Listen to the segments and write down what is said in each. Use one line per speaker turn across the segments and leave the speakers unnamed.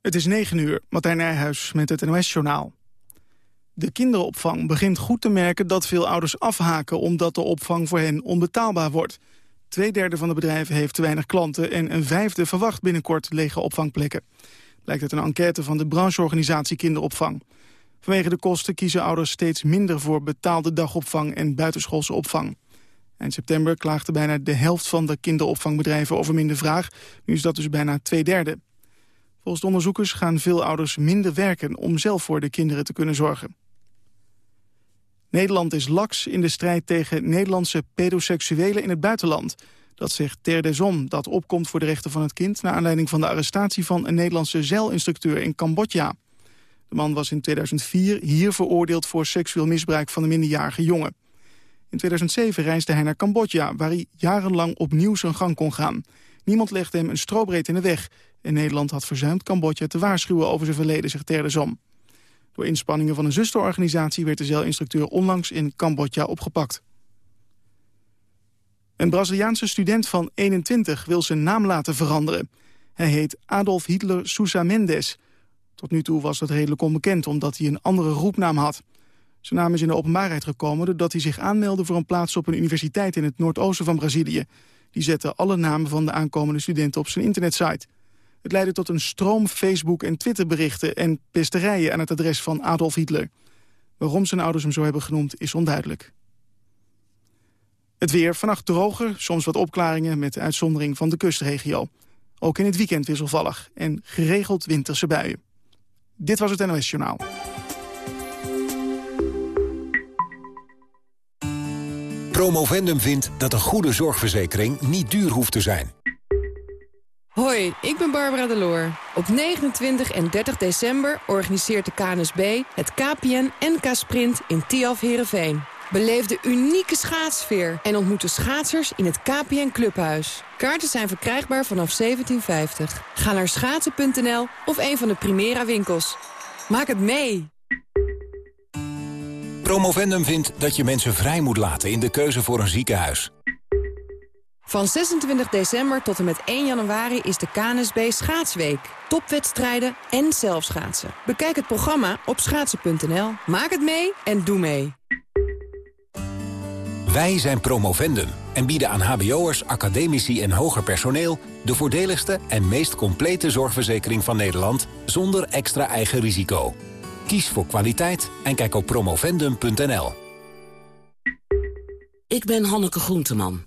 Het is 9 uur, Martijn Nijhuis met het NOS-journaal. De kinderopvang begint goed te merken dat veel ouders afhaken... omdat de opvang voor hen onbetaalbaar wordt. Tweederde van de bedrijven heeft te weinig klanten... en een vijfde verwacht binnenkort lege opvangplekken. Blijkt uit een enquête van de brancheorganisatie Kinderopvang. Vanwege de kosten kiezen ouders steeds minder voor betaalde dagopvang... en buitenschoolse opvang. Eind september klaagde bijna de helft van de kinderopvangbedrijven over minder vraag. Nu is dat dus bijna twee derde. Volgens de onderzoekers gaan veel ouders minder werken om zelf voor de kinderen te kunnen zorgen. Nederland is laks in de strijd tegen Nederlandse pedoseksuelen in het buitenland. Dat zegt Ter Desom, dat opkomt voor de rechten van het kind... naar aanleiding van de arrestatie van een Nederlandse zeilinstructeur in Cambodja. De man was in 2004 hier veroordeeld voor seksueel misbruik van een minderjarige jongen. In 2007 reisde hij naar Cambodja, waar hij jarenlang opnieuw zijn gang kon gaan. Niemand legde hem een strobreed in de weg. En Nederland had verzuimd Cambodja te waarschuwen over zijn verleden, zegt Ter Zom. Door inspanningen van een zusterorganisatie werd de zeilinstructeur onlangs in Cambodja opgepakt. Een Braziliaanse student van 21 wil zijn naam laten veranderen. Hij heet Adolf Hitler Sousa Mendes. Tot nu toe was dat redelijk onbekend omdat hij een andere roepnaam had. Zijn naam is in de openbaarheid gekomen doordat hij zich aanmeldde voor een plaats op een universiteit in het noordoosten van Brazilië. Die zette alle namen van de aankomende studenten op zijn internetsite. Het leidde tot een stroom Facebook- en Twitterberichten en pesterijen aan het adres van Adolf Hitler. Waarom zijn ouders hem zo hebben genoemd is onduidelijk. Het weer vannacht droger, soms wat opklaringen met uitzondering van de kustregio. Ook in het weekend wisselvallig en geregeld winterse buien. Dit was het NOS Journaal.
Promovendum vindt dat een goede zorgverzekering niet duur hoeft te zijn.
Hoi, ik ben Barbara Deloor. Op 29 en 30 december organiseert de KNSB het KPN NK Sprint in Tiaf Herenveen. Beleef de unieke schaatsfeer en ontmoet de schaatsers in het KPN Clubhuis. Kaarten zijn verkrijgbaar vanaf 1750. Ga naar schaatsen.nl of een van de Primera winkels. Maak het mee!
Promovendum vindt dat je mensen vrij moet laten in de keuze voor een ziekenhuis.
Van 26 december tot en met 1 januari is de KNSB Schaatsweek. Topwedstrijden en zelfschaatsen. Bekijk het programma op schaatsen.nl. Maak het mee en doe mee.
Wij zijn Promovendum en bieden aan hbo'ers, academici en hoger personeel... de voordeligste en meest complete zorgverzekering van Nederland... zonder extra eigen risico. Kies voor kwaliteit en kijk op promovendum.nl.
Ik ben Hanneke Groenteman.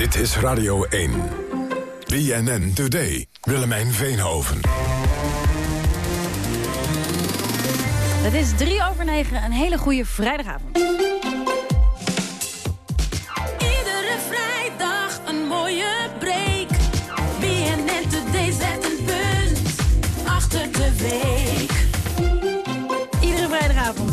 Dit is Radio 1. BNN Today. Willemijn Veenhoven.
Het is drie over negen. Een hele goede vrijdagavond.
Iedere vrijdag een mooie break. BNN Today zet een punt achter de week.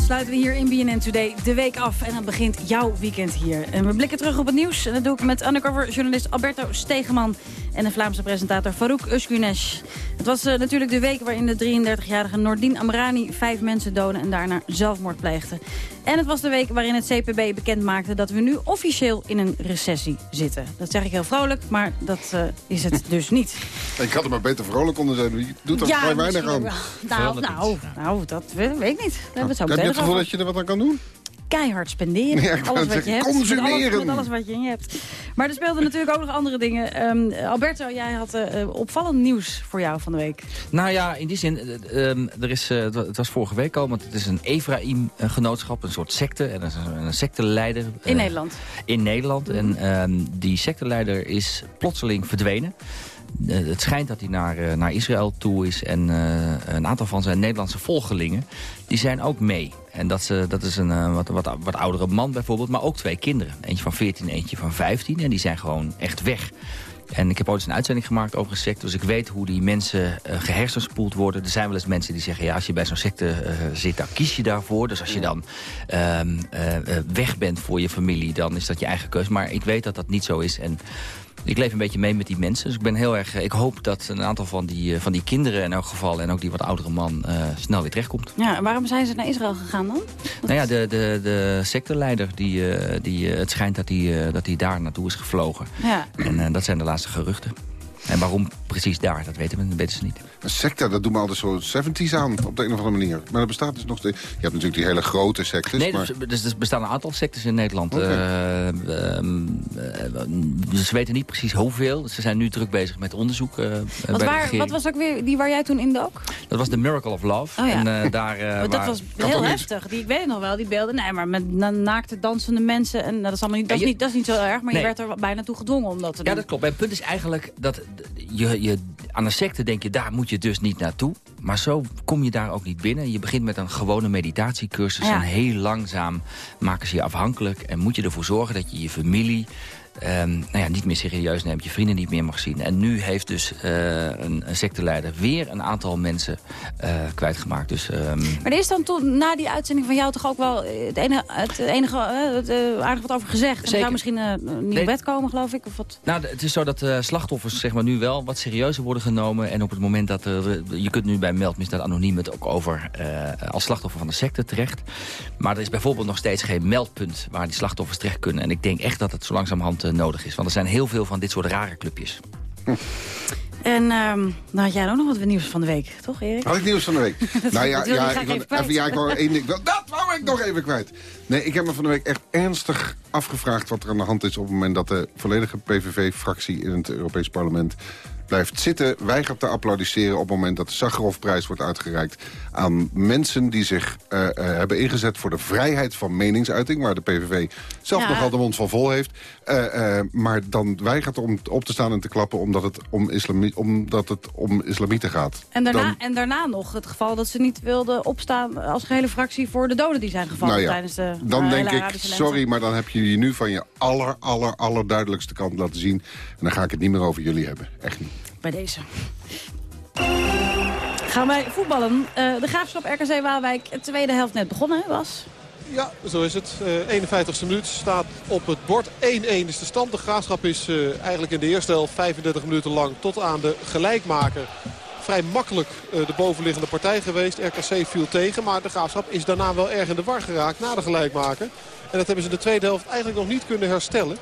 Sluiten we hier in BNN Today de week af. En dan begint jouw weekend hier. En we blikken terug op het nieuws. En dat doe ik met undercover-journalist Alberto Stegeman... en de Vlaamse presentator Farouk Uskunesh. Het was eh, natuurlijk de week waarin de 33-jarige Nordin Amrani... vijf mensen doodde en daarna zelfmoord pleegde. En het was de week waarin het CPB bekend maakte... dat we nu officieel in een recessie zitten. Dat zeg ik heel vrolijk, maar dat eh, is het dus niet.
Ik had er maar beter vrolijk onder zijn. Je doet er vrij weinig aan.
Nou, nou, nou, dat weet ik niet. Hebben we het zo
Heb je het gevoel dat je er wat aan kan doen?
Keihard spenderen.
Ja,
alles wat je hebt. Met
consumeren.
alles, met alles wat je in je hebt. Maar er speelden natuurlijk ook nog andere dingen. Ehm, Alberto, jij had eh, eh, opvallend nieuws voor jou van de week.
Nou ja, in die zin, eh, ehm, er is, eh, het wa- het was vorige week al, want het is een Ephraim-genootschap, een soort secte. En is een, een secteleider.
In Nederland.
In Nederland. En ehm, die secteleider is plotseling verdwenen. Het schijnt dat hij naar, eh, naar Israël toe is. En eh, een aantal van zijn Nederlandse volgelingen, die zijn ook mee. En dat, ze, dat is een eh, wat, wat, wat oudere man bijvoorbeeld, maar ook twee kinderen. Eentje van 14, eentje van 15. En die zijn gewoon echt weg. En ik heb ooit eens een uitzending gemaakt over een secte. Dus ik weet hoe die mensen uh, gehersenspoeld worden. Er zijn wel eens mensen die zeggen... ja, als je bij zo'n secte uh, zit, dan kies je daarvoor. Dus als je dan uh, weg bent voor je familie... dan is dat je eigen keuze. Maar ik weet dat dat niet zo is. En ik leef een beetje mee met die mensen. Dus ik ben heel erg. Ik hoop dat een aantal van die, van die kinderen in elk geval en ook die wat oudere man uh, snel weer terechtkomt.
Ja, en waarom zijn ze naar Israël gegaan dan?
Nou ja, de, de, de secteleider, die, die, het schijnt dat hij dat die daar naartoe is gevlogen.
Ja.
En dat zijn de laatste geruchten. En waarom precies daar, dat weten, we, dat weten ze niet.
Een secte, dat doen we altijd zo 70s aan, op de een of andere manier. Maar dat bestaat dus nog steeds. Je hebt natuurlijk die hele grote sectes.
Nee,
maar...
dus, dus er bestaan een aantal sectes in Nederland. Okay. Uh, uh, ze weten niet precies hoeveel. Ze zijn nu druk bezig met onderzoek uh,
wat,
bij
waar, wat was ook weer die waar jij toen in dook?
Dat was de Miracle of Love.
Oh, ja.
en, daar,
maar dat was heel heftig. Die, ik weet nog wel, die beelden. Nee, maar met naakte dansende mensen. En dat is, allemaal niet, dat, is niet, dat is niet zo erg. Maar nee. je werd er bijna toe gedwongen om dat te doen.
Ja, dat klopt. En het punt is eigenlijk dat je, je aan een secte denk je, daar moet je dus niet naartoe. Maar zo kom je daar ook niet binnen. Je begint met een gewone meditatiecursus.
Ja.
En heel langzaam maken ze je afhankelijk. En moet je ervoor zorgen dat je je familie... Um, nou ja, niet meer serieus neemt, je vrienden niet meer mag zien. En nu heeft dus uh, een, een secteleider weer een aantal mensen uh, kwijtgemaakt. Dus, um...
Maar er is dan toen na die uitzending van jou toch ook wel het enige, het enige uh, het, aardig wat over gezegd. Er zou misschien een nieuw wet komen, geloof ik? Of wat?
Nou, het is zo dat slachtoffers zeg maar, nu wel wat serieuzer worden genomen. En op het moment dat er, je kunt nu bij meldmisdaad anoniem het ook over als slachtoffer van de secte terecht. Maar er is bijvoorbeeld nog steeds geen meldpunt waar die slachtoffers terecht kunnen. En ik denk echt dat het zo langzamerhand nodig is. Want er zijn heel veel van dit soort rare clubjes.
Hm. En um, nou had jij ook nog wat nieuws van de week, toch Erik?
Had ik nieuws van de week? nou ja, ja,
ik,
ik, even, ja, ik wou één ding. Dat wou ik nog even kwijt. Nee, ik heb me van de week echt ernstig afgevraagd wat er aan de hand is... op het moment dat de volledige PVV-fractie in het Europees Parlement blijft zitten, weigert te applaudisseren... op het moment dat de Sakharovprijs wordt uitgereikt aan mensen die zich uh, uh, hebben ingezet voor de vrijheid van meningsuiting... waar de PVV zelf ja. nogal de mond van vol heeft. Uh, maar dan weigert om op te staan en te klappen omdat het om, islami omdat het om islamieten gaat.
En daarna,
dan,
en daarna nog het geval dat ze niet wilden opstaan als gehele fractie... voor de doden die zijn gevallen
nou ja,
tijdens de
Dan denk ik, sorry, maar dan heb je je nu van je aller, aller, allerduidelijkste kant laten zien. En dan ga ik het niet meer over jullie hebben. Echt niet.
Bij deze. Gaan wij voetballen. Uh, de Graafschap RKC Waalwijk, de tweede helft net begonnen, was?
Ja, zo is het. Uh, 51ste minuut staat op het bord. 1-1 is de stand. De Graafschap is uh, eigenlijk in de eerste helft 35 minuten lang tot aan de gelijkmaker vrij makkelijk uh, de bovenliggende partij geweest. RKC viel tegen, maar de Graafschap is daarna wel erg in de war geraakt na de gelijkmaker. En dat hebben ze in de tweede helft eigenlijk nog niet kunnen herstellen.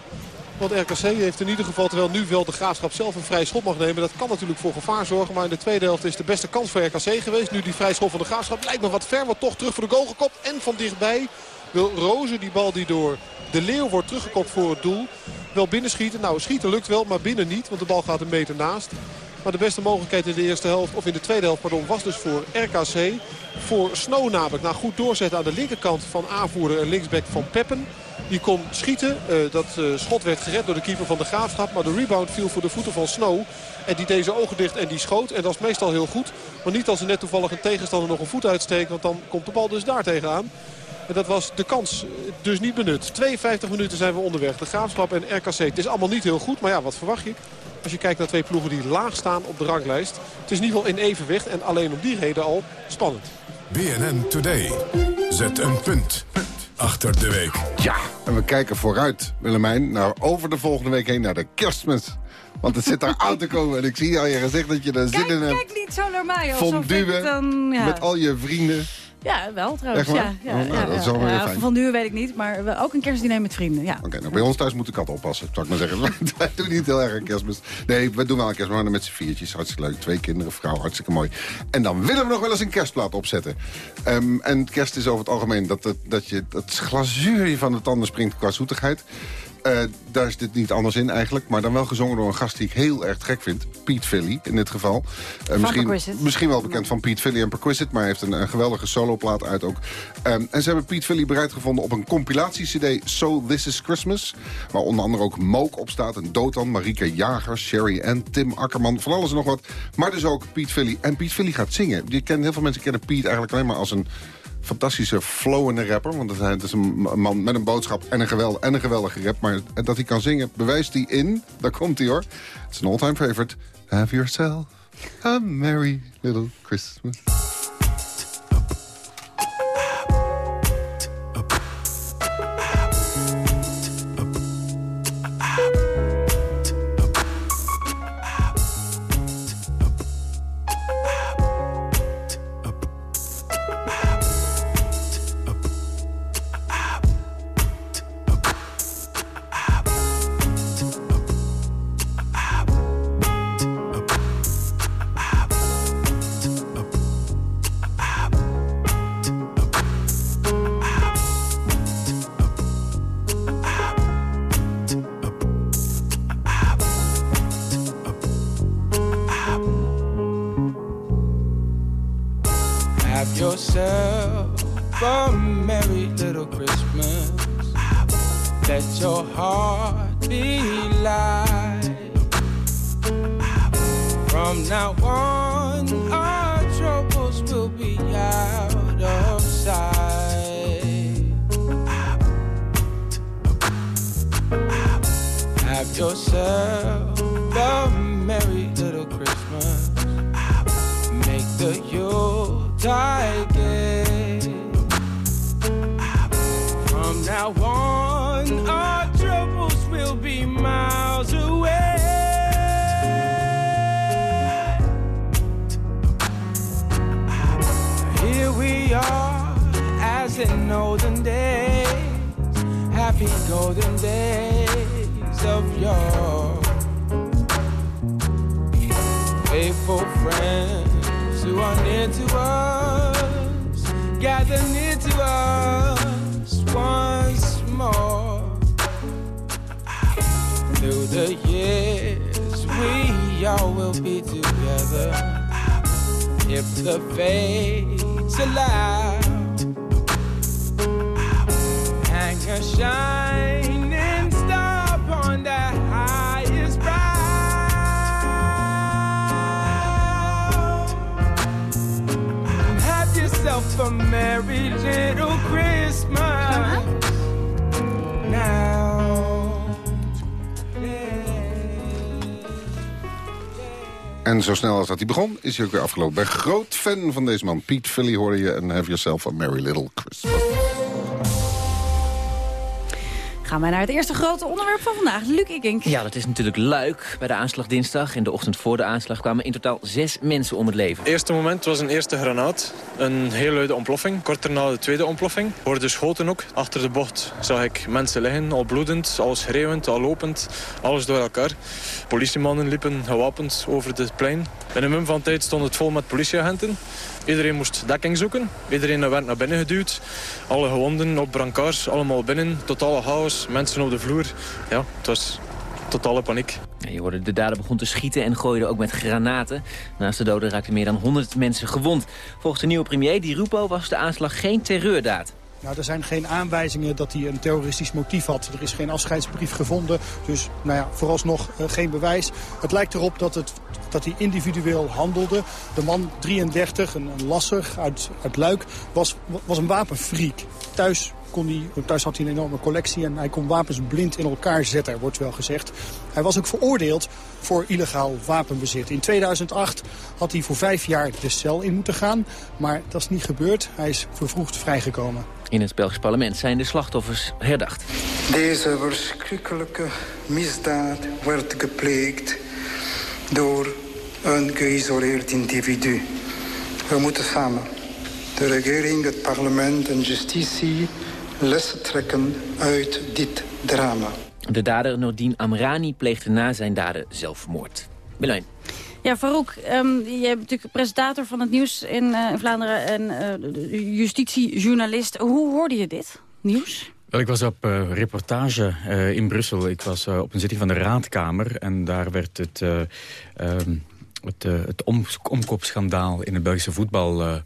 Want RKC heeft in ieder geval, terwijl nu wel de Graafschap zelf een vrij schot mag nemen. Dat kan natuurlijk voor gevaar zorgen. Maar in de tweede helft is de beste kans voor RKC geweest. Nu die vrij schot van de Graafschap lijkt me wat ver. Wat toch terug voor de goal gekopt. En van dichtbij wil Rozen die bal die door de Leeuw wordt teruggekopt voor het doel. Wel binnenschieten. Nou, schieten lukt wel, maar binnen niet. Want de bal gaat een meter naast. Maar de beste mogelijkheid in de eerste helft, of in de tweede helft, pardon, was dus voor RKC. Voor Snow namelijk. Na goed doorzetten aan de linkerkant van aanvoerder en linksback van Peppen. Die kon schieten. Uh, dat uh, schot werd gered door de keeper van de Graafschap. Maar de rebound viel voor de voeten van Snow. En die zijn ogen dicht en die schoot. En dat is meestal heel goed. Maar niet als er net toevallig een tegenstander nog een voet uitsteekt. Want dan komt de bal dus daar tegenaan. En dat was de kans dus niet benut. 52 minuten zijn we onderweg. De Graafschap en RKC. Het is allemaal niet heel goed. Maar ja, wat verwacht je? Als je kijkt naar twee ploegen die laag staan op de ranglijst. Het is in ieder geval in evenwicht. En alleen om die reden al spannend.
BNN Today. Zet een punt achter de week.
Ja, en we kijken vooruit, Willemijn, naar over de volgende week heen naar de kerstmis. Want het zit daar aan te komen. En ik zie al je gezegd dat je er zin in hebt.
Kijk niet zo naar mij. Dan, ja.
met al je vrienden.
Ja, wel trouwens. Ja, ja,
Oh, nou, dat is fijn.
Van nu weet ik niet, maar we- ook een kerstdiner met vrienden. Ja.
Oké, nou bij ons thuis moet de kat oppassen, zou ik maar zeggen. Wij doen niet heel erg een kerstmis. Nee, we doen wel een kerstmis, maar met z'n viertjes. Hartstikke leuk. Twee kinderen, vrouw, hartstikke mooi. En dan willen we nog wel eens een kerstplaat opzetten. Ehm, en kerst is over het algemeen dat, het, dat je het glazuur van de tanden springt qua zoetigheid. Eh, daar is dit niet anders in eigenlijk. Maar dan wel gezongen door een gast die ik heel erg gek vind. Pete Philly in dit geval. Eh, misschien, misschien wel bekend van Pete Philly en Perquisite. Maar hij heeft een, een geweldige soloplaat uit ook. Ehm, en ze hebben Pete Philly bereid gevonden op een compilatie-cd So This Is Christmas. Waar onder andere ook Mook op staat. En Dotan, Marika Jager, Sherry en Tim Akkerman. Van alles en nog wat. Maar dus ook Pete Philly. En Pete Philly gaat zingen. Je kent, heel veel mensen kennen Pete eigenlijk alleen maar als een fantastische flowende rapper. Want het is een man met een boodschap en een, geweld, en een geweldige rap. Maar dat hij kan zingen, bewijst hij in. Daar komt hij hoor. Het is een all-time favorite. Have yourself a merry little Christmas.
Golden days of yore. Faithful friends who are near to us, gather near to us once more. Through the years, we all will be together if the fates allow. Shining star upon the highest brow. Have yourself a merry little Christmas now.
En zo snel als dat hij begon, is hij ook weer afgelopen. Ik ben groot fan van deze man. Pete Philly hoorde je en Have Yourself a Merry Little Christmas.
Gaan wij naar het eerste grote onderwerp van vandaag. Luc Ikink.
Ja, dat is natuurlijk Luik. Bij de aanslag dinsdag en de ochtend voor de aanslag kwamen in totaal zes mensen om het leven.
Het eerste moment was een eerste granaat. Een heel luide ontploffing. Kort daarna de tweede ontploffing. Hoorde schoten ook. Achter de bocht zag ik mensen liggen, al bloedend, al schreeuwend, al lopend. Alles door elkaar. Politiemannen liepen gewapend over het plein. In een mum van tijd stond het vol met politieagenten. Iedereen moest dekking zoeken. Iedereen werd naar binnen geduwd. Alle gewonden op brancards, allemaal binnen. Totale chaos, mensen op de vloer. Ja, het was totale paniek.
Je de dader begon te schieten en gooide ook met granaten. Naast de doden raakten meer dan 100 mensen gewond. Volgens de nieuwe premier Di Rupo was de aanslag geen terreurdaad.
Nou, er zijn geen aanwijzingen dat hij een terroristisch motief had. Er is geen afscheidsbrief gevonden, dus nou ja, vooralsnog uh, geen bewijs. Het lijkt erop dat, het, dat hij individueel handelde. De man, 33, een, een lasser uit, uit Luik, was, was een wapenfreak. Thuis kon hij, thuis had hij een enorme collectie en hij kon wapens blind in elkaar zetten, wordt wel gezegd. Hij was ook veroordeeld voor illegaal wapenbezit. In 2008 had hij voor vijf jaar de cel in moeten gaan, maar dat is niet gebeurd. Hij is vervroegd vrijgekomen.
In het Belgisch parlement zijn de slachtoffers herdacht.
Deze verschrikkelijke misdaad werd gepleegd door een geïsoleerd individu. We moeten samen, de regering, het parlement en justitie, lessen trekken uit dit drama.
De dader Nordin Amrani pleegde na zijn daden zelfmoord. Milijn.
Ja, Farouk, um, je bent natuurlijk presentator van het nieuws in, uh, in Vlaanderen en uh, justitiejournalist. Hoe hoorde je dit nieuws?
Wel, ik was op uh, reportage uh, in Brussel. Ik was uh, op een zitting van de Raadkamer. En daar werd het, um, het, het om, omkoopschandaal in het Belgische voetbal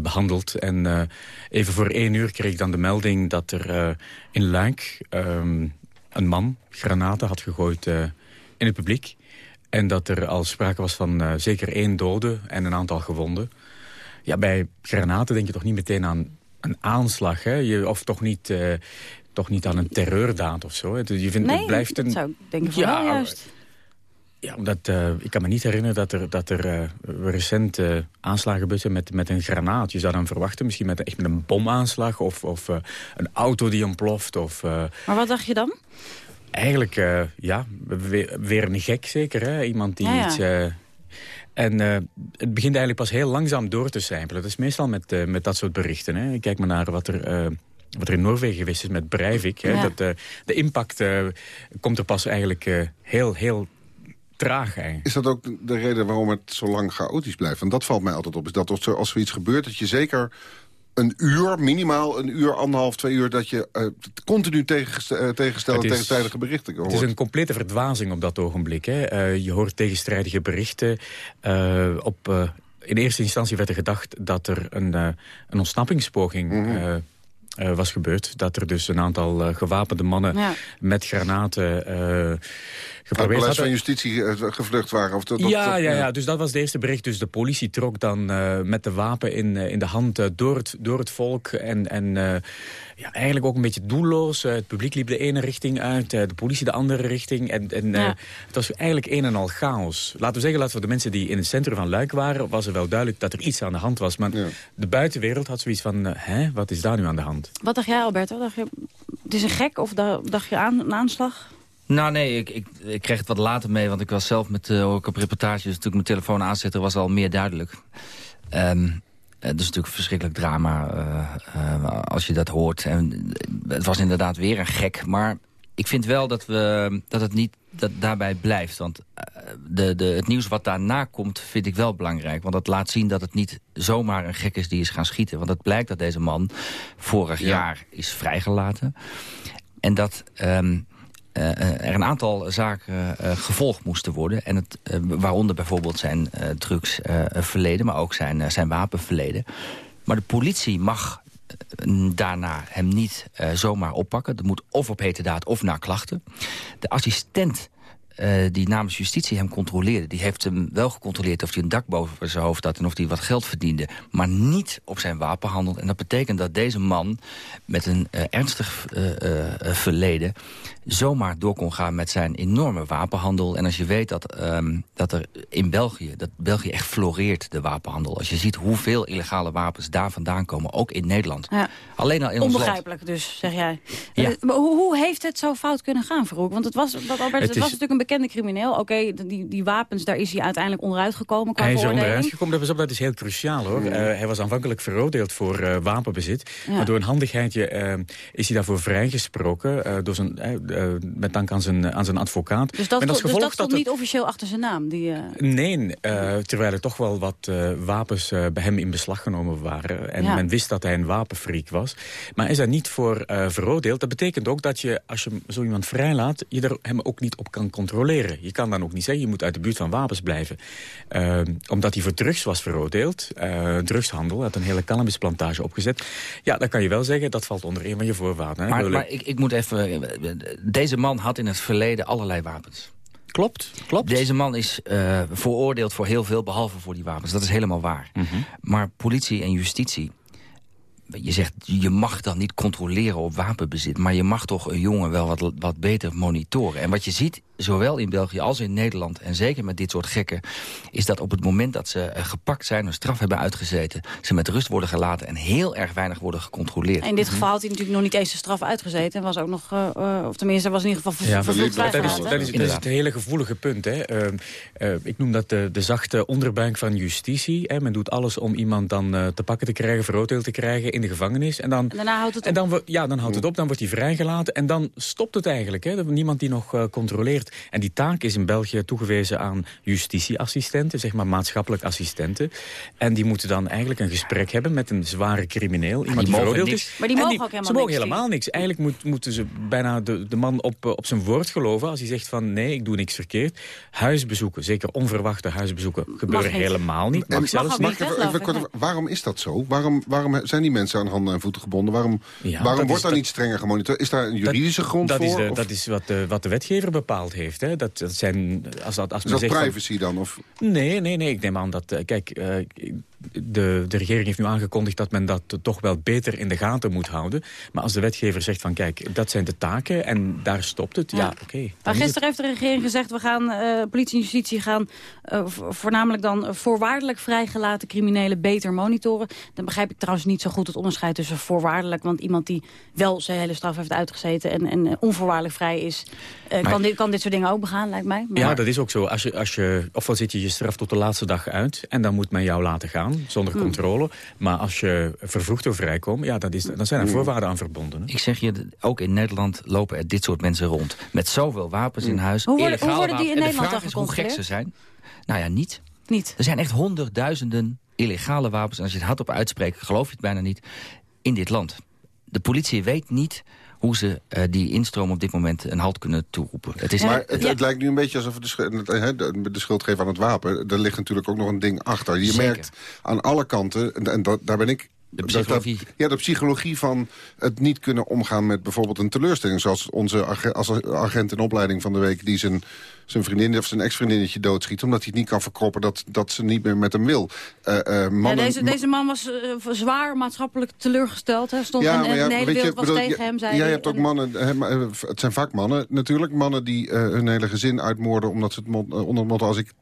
behandeld. En even voor één uur kreeg ik dan de melding dat er in Luik... Um, een man granaten had gegooid in het publiek. En dat er al sprake was van zeker één dode en een aantal gewonden. Ja, bij granaten denk je toch niet meteen aan een aanslag, hè? Je, of toch niet, eh, toch niet aan een terreurdaad of zo. hè. Je vindt,
nee,
het blijft een,
dat zou ik denken van wel juist.
Ja, omdat eh, ik kan me niet herinneren dat er, dat er eh, recent eh, aanslagen gebeurd zijn met, met een granaat. Je zou dan verwachten, misschien met, echt met een bomaanslag of, of een auto die ontploft. Of,
Maar wat dacht je dan?
eigenlijk, ja, weer, weer een gek zeker. Hè? Iemand die
Ja, ja.
iets... en het begint eigenlijk pas heel langzaam door te sijpelen. Dat is meestal met, met dat soort berichten. Hè? Kijk maar naar wat er... wat er in Noorwegen geweest is met Breivik. Hè?
Ja.
Dat, de impact komt er pas eigenlijk heel, heel traag eigenlijk.
Is dat ook de- de reden waarom het zo lang chaotisch blijft? Want dat valt mij altijd op. Is dat als als iets gebeurt, dat je zeker een uur, minimaal een uur, anderhalf, twee uur... dat je eh, continu tegengeste- eh, tegenstelde, tegentijdige berichten hoort.
Het is een complete verdwazing op dat ogenblik. Hè. Eh, je hoort tegenstrijdige berichten. Eh, op, eh, in eerste instantie werd er gedacht dat er een, eh, een ontsnappingspoging...
Mhm.
eh, eh, was gebeurd. Dat er dus een aantal eh, gewapende mannen
Ja.
met granaten eh geprobeerd
beleid van justitie eh, gevlucht waren. Of dat,
ja,
dat-
ja, ja, dus dat was het eerste bericht. Dus de politie trok dan eh, met de wapen in, eh, in de hand door, het, door het volk. En, en eh, ja, eigenlijk ook een beetje doelloos. Het publiek liep de ene richting uit, eh, de politie de andere richting. En, en eh,
Ja.
het was eigenlijk een en al chaos. Laten we zeggen, laten we de mensen die in het centrum van Luik waren... was er wel duidelijk dat er iets aan de hand was. Maar de buitenwereld had zoiets van, hè, wat is daar nu aan de hand?
Wat dacht jij, Alberto? Dacht je, het is een gek of da- dacht je aan een aanslag?
Nou nee, ik, ik, ik kreeg het wat later mee, want ik was zelf met uh, ook op reportages. Dus toen ik mijn telefoon aanzette, was al meer duidelijk. Ehm het is natuurlijk een verschrikkelijk drama uh, uh, als je dat hoort. En het was inderdaad weer een gek, maar ik vind wel dat, we, dat het niet dat daarbij blijft. Want de, de, het nieuws wat daarna komt vind ik wel belangrijk. Want dat laat zien dat het niet zomaar een gek is die is gaan schieten. Want het blijkt dat deze man vorig ja. jaar is vrijgelaten. En dat... Um, uh, er een aantal zaken uh, gevolgd moesten worden. En het, uh, waaronder bijvoorbeeld zijn drugsverleden, maar ook zijn, zijn wapenverleden. Maar de politie mag daarna hem niet zomaar oppakken. Dat moet of op hete daad of na klachten. De assistent die namens justitie hem controleerde... die heeft hem wel gecontroleerd of hij een dak boven zijn hoofd had... en of hij wat geld verdiende, maar niet op zijn wapenhandel. En dat betekent dat deze man met een ernstig verleden... zomaar door kon gaan met zijn enorme wapenhandel. En als je weet dat, um, dat er in België... dat België echt floreert, de wapenhandel. Als je ziet hoeveel illegale wapens daar vandaan komen, ook in Nederland.
Ja.
Alleen al in
Onbegrijpelijk
ons land.
dus, zeg jij.
Ja.
Maar hoe, hoe heeft het zo fout kunnen gaan, Verhoek? Want het was, wat Albert, het, het is... was natuurlijk een bekende crimineel. Oké, okay, die, die wapens, daar is hij uiteindelijk onderuit gekomen qua
Hij is er onderuit gekomen, dat is, dat is heel cruciaal hoor. Uh, hij was aanvankelijk veroordeeld voor uh, wapenbezit. Ja. Maar door een handigheidje uh, is hij daarvoor vrijgesproken. door zijn, met dank aan zijn, aan zijn advocaat.
Dus dat,
als
dus
gevolg
dat stond
dat
niet officieel achter zijn naam? Die,
Nee, terwijl er toch wel wat wapens bij hem in beslag genomen waren. En
ja.
men wist dat hij een wapenfreak was. Maar is daar niet voor veroordeeld. Dat betekent ook dat je, als je zo iemand vrijlaat... je er hem ook niet op kan controleren. Je kan dan ook niet zeggen, je moet uit de buurt van wapens blijven. Uh, omdat hij voor drugs was veroordeeld, uh, drugshandel, had een hele cannabisplantage opgezet. Ja, dan kan je wel zeggen, dat valt onder een van je voorwaarden.
Maar, maar ik, ik moet even... Deze man had in het verleden allerlei wapens.
Klopt, klopt.
Deze man is uh, veroordeeld voor heel veel, behalve voor die wapens. Dat is helemaal waar. Mm -hmm. Maar politie en justitie je zegt, je mag dan niet controleren op wapenbezit... maar je mag toch een jongen wel wat, wat beter monitoren. En wat je ziet, zowel in België als in Nederland... en zeker met dit soort gekken... is dat op het moment dat ze uh, gepakt zijn... een straf hebben uitgezeten... ze met rust worden gelaten en heel erg weinig worden gecontroleerd.
En in dit geval had hij natuurlijk nog niet eens de straf uitgezeten... en was ook nog, uh, uh, of tenminste, was in ieder geval ja, vervloekt
dat, is, dat, is, dat is het hele gevoelige punt. Hè. ik noem dat de, de zachte onderbuik van justitie. Hè. Men doet alles om iemand dan te pakken te krijgen... veroordeeld te krijgen in de gevangenis... En, dan,
en daarna houdt het op.
En dan, ja, dan houdt het op, dan wordt hij vrijgelaten. En dan stopt het eigenlijk. Hè. Niemand die nog uh, controleert. En die taak is in België toegewezen aan justitieassistenten, zeg maar maatschappelijk assistenten. En die moeten dan eigenlijk een gesprek hebben met een zware crimineel. Iemand die, die veroordeeld is.
Maar die mogen die, ook helemaal
Ze mogen
niks
helemaal niks. Eigenlijk moet, moeten ze bijna de, de man op, op zijn woord geloven. Als hij zegt van nee, ik doe niks verkeerd. Huisbezoeken, zeker onverwachte huisbezoeken, gebeuren
mag
helemaal niet.
Mag,
mag zelfs
mag niet. Even, even kort, waarom is dat zo? Waarom, waarom zijn die mensen aan handen en voeten gebonden? Waarom, ja, waarom wordt daar niet strenger gemonitord? Is daar een juridische
dat,
grond
dat
voor?
Is de, dat is wat de, wat de wetgever bepaald heeft. Hè. Dat, dat zijn, als dat, als
is dat privacy dan? Of?
Nee, nee, nee. Ik neem aan dat... Uh, kijk, uh, de, de regering heeft nu aangekondigd dat men dat toch wel beter in de gaten moet houden. Maar als de wetgever zegt van kijk, dat zijn de taken en daar stopt het, ja, oké.
Maar
is
gisteren heeft de regering gezegd... we gaan, eh, politie en justitie gaan eh, vo- voornamelijk dan voorwaardelijk vrijgelaten criminelen beter monitoren. Dan begrijp ik trouwens niet zo goed het onderscheid tussen voorwaardelijk... want iemand die wel zijn hele straf heeft uitgezeten en, en onvoorwaardelijk vrij is... eh,
Maar-
kan, dit, kan dit soort dingen ook begaan, lijkt mij. Maar-
Ja, dat is ook zo. Als je, als je, ofwel zit je je straf tot de laatste dag uit... en dan moet men jou laten gaan, zonder
Hmm.
controle. Maar als je vervroegd of vrijkomt, ja, dat is, dan zijn er
Hmm.
voorwaarden aan verbonden. hè.
Ik zeg je, ook in Nederland lopen er dit soort mensen rond. Met zoveel wapens in huis.
Hoe worden-
illegale
hoe worden die in Nederland
de vraag
dan
is hoe gek ze zijn. Nou ja, niet.
Niet.
Er zijn echt honderdduizenden illegale wapens. En als je het hardop uitspreekt, geloof je het bijna niet. In dit land. De politie weet niet hoe ze eh, die instroom op dit moment een halt kunnen toeroepen. Het is
maar het, het lijkt nu een beetje alsof we de, schuld- hè, de, de schuld geven aan het wapen. Er ligt natuurlijk ook nog een ding achter. Je
Zeker.
merkt aan alle kanten, en, en dat, daar ben ik...
De psychologie.
dat- ja, de psychologie van het niet kunnen omgaan met bijvoorbeeld een teleurstelling. Zoals onze ag- als agent in opleiding van de week... die zijn, zijn vriendin of zijn ex-vriendinnetje doodschiet... omdat hij het niet kan verkroppen dat, dat ze niet meer met hem wil. Eh, eh,
Ja,
mannen,
deze, deze man was eh, zwaar maatschappelijk teleurgesteld. Hè. Stond
Ja,
en, en
ja,
de hele
weet je,
wereld was
bedoel,
tegen
je-
hem, zei
Jij
hij.
hebt ook
En-
mannen, het zijn vaak mannen natuurlijk. Mannen die eh, hun hele gezin uitmoorden omdat ze het eh, onder het motto... als, ik,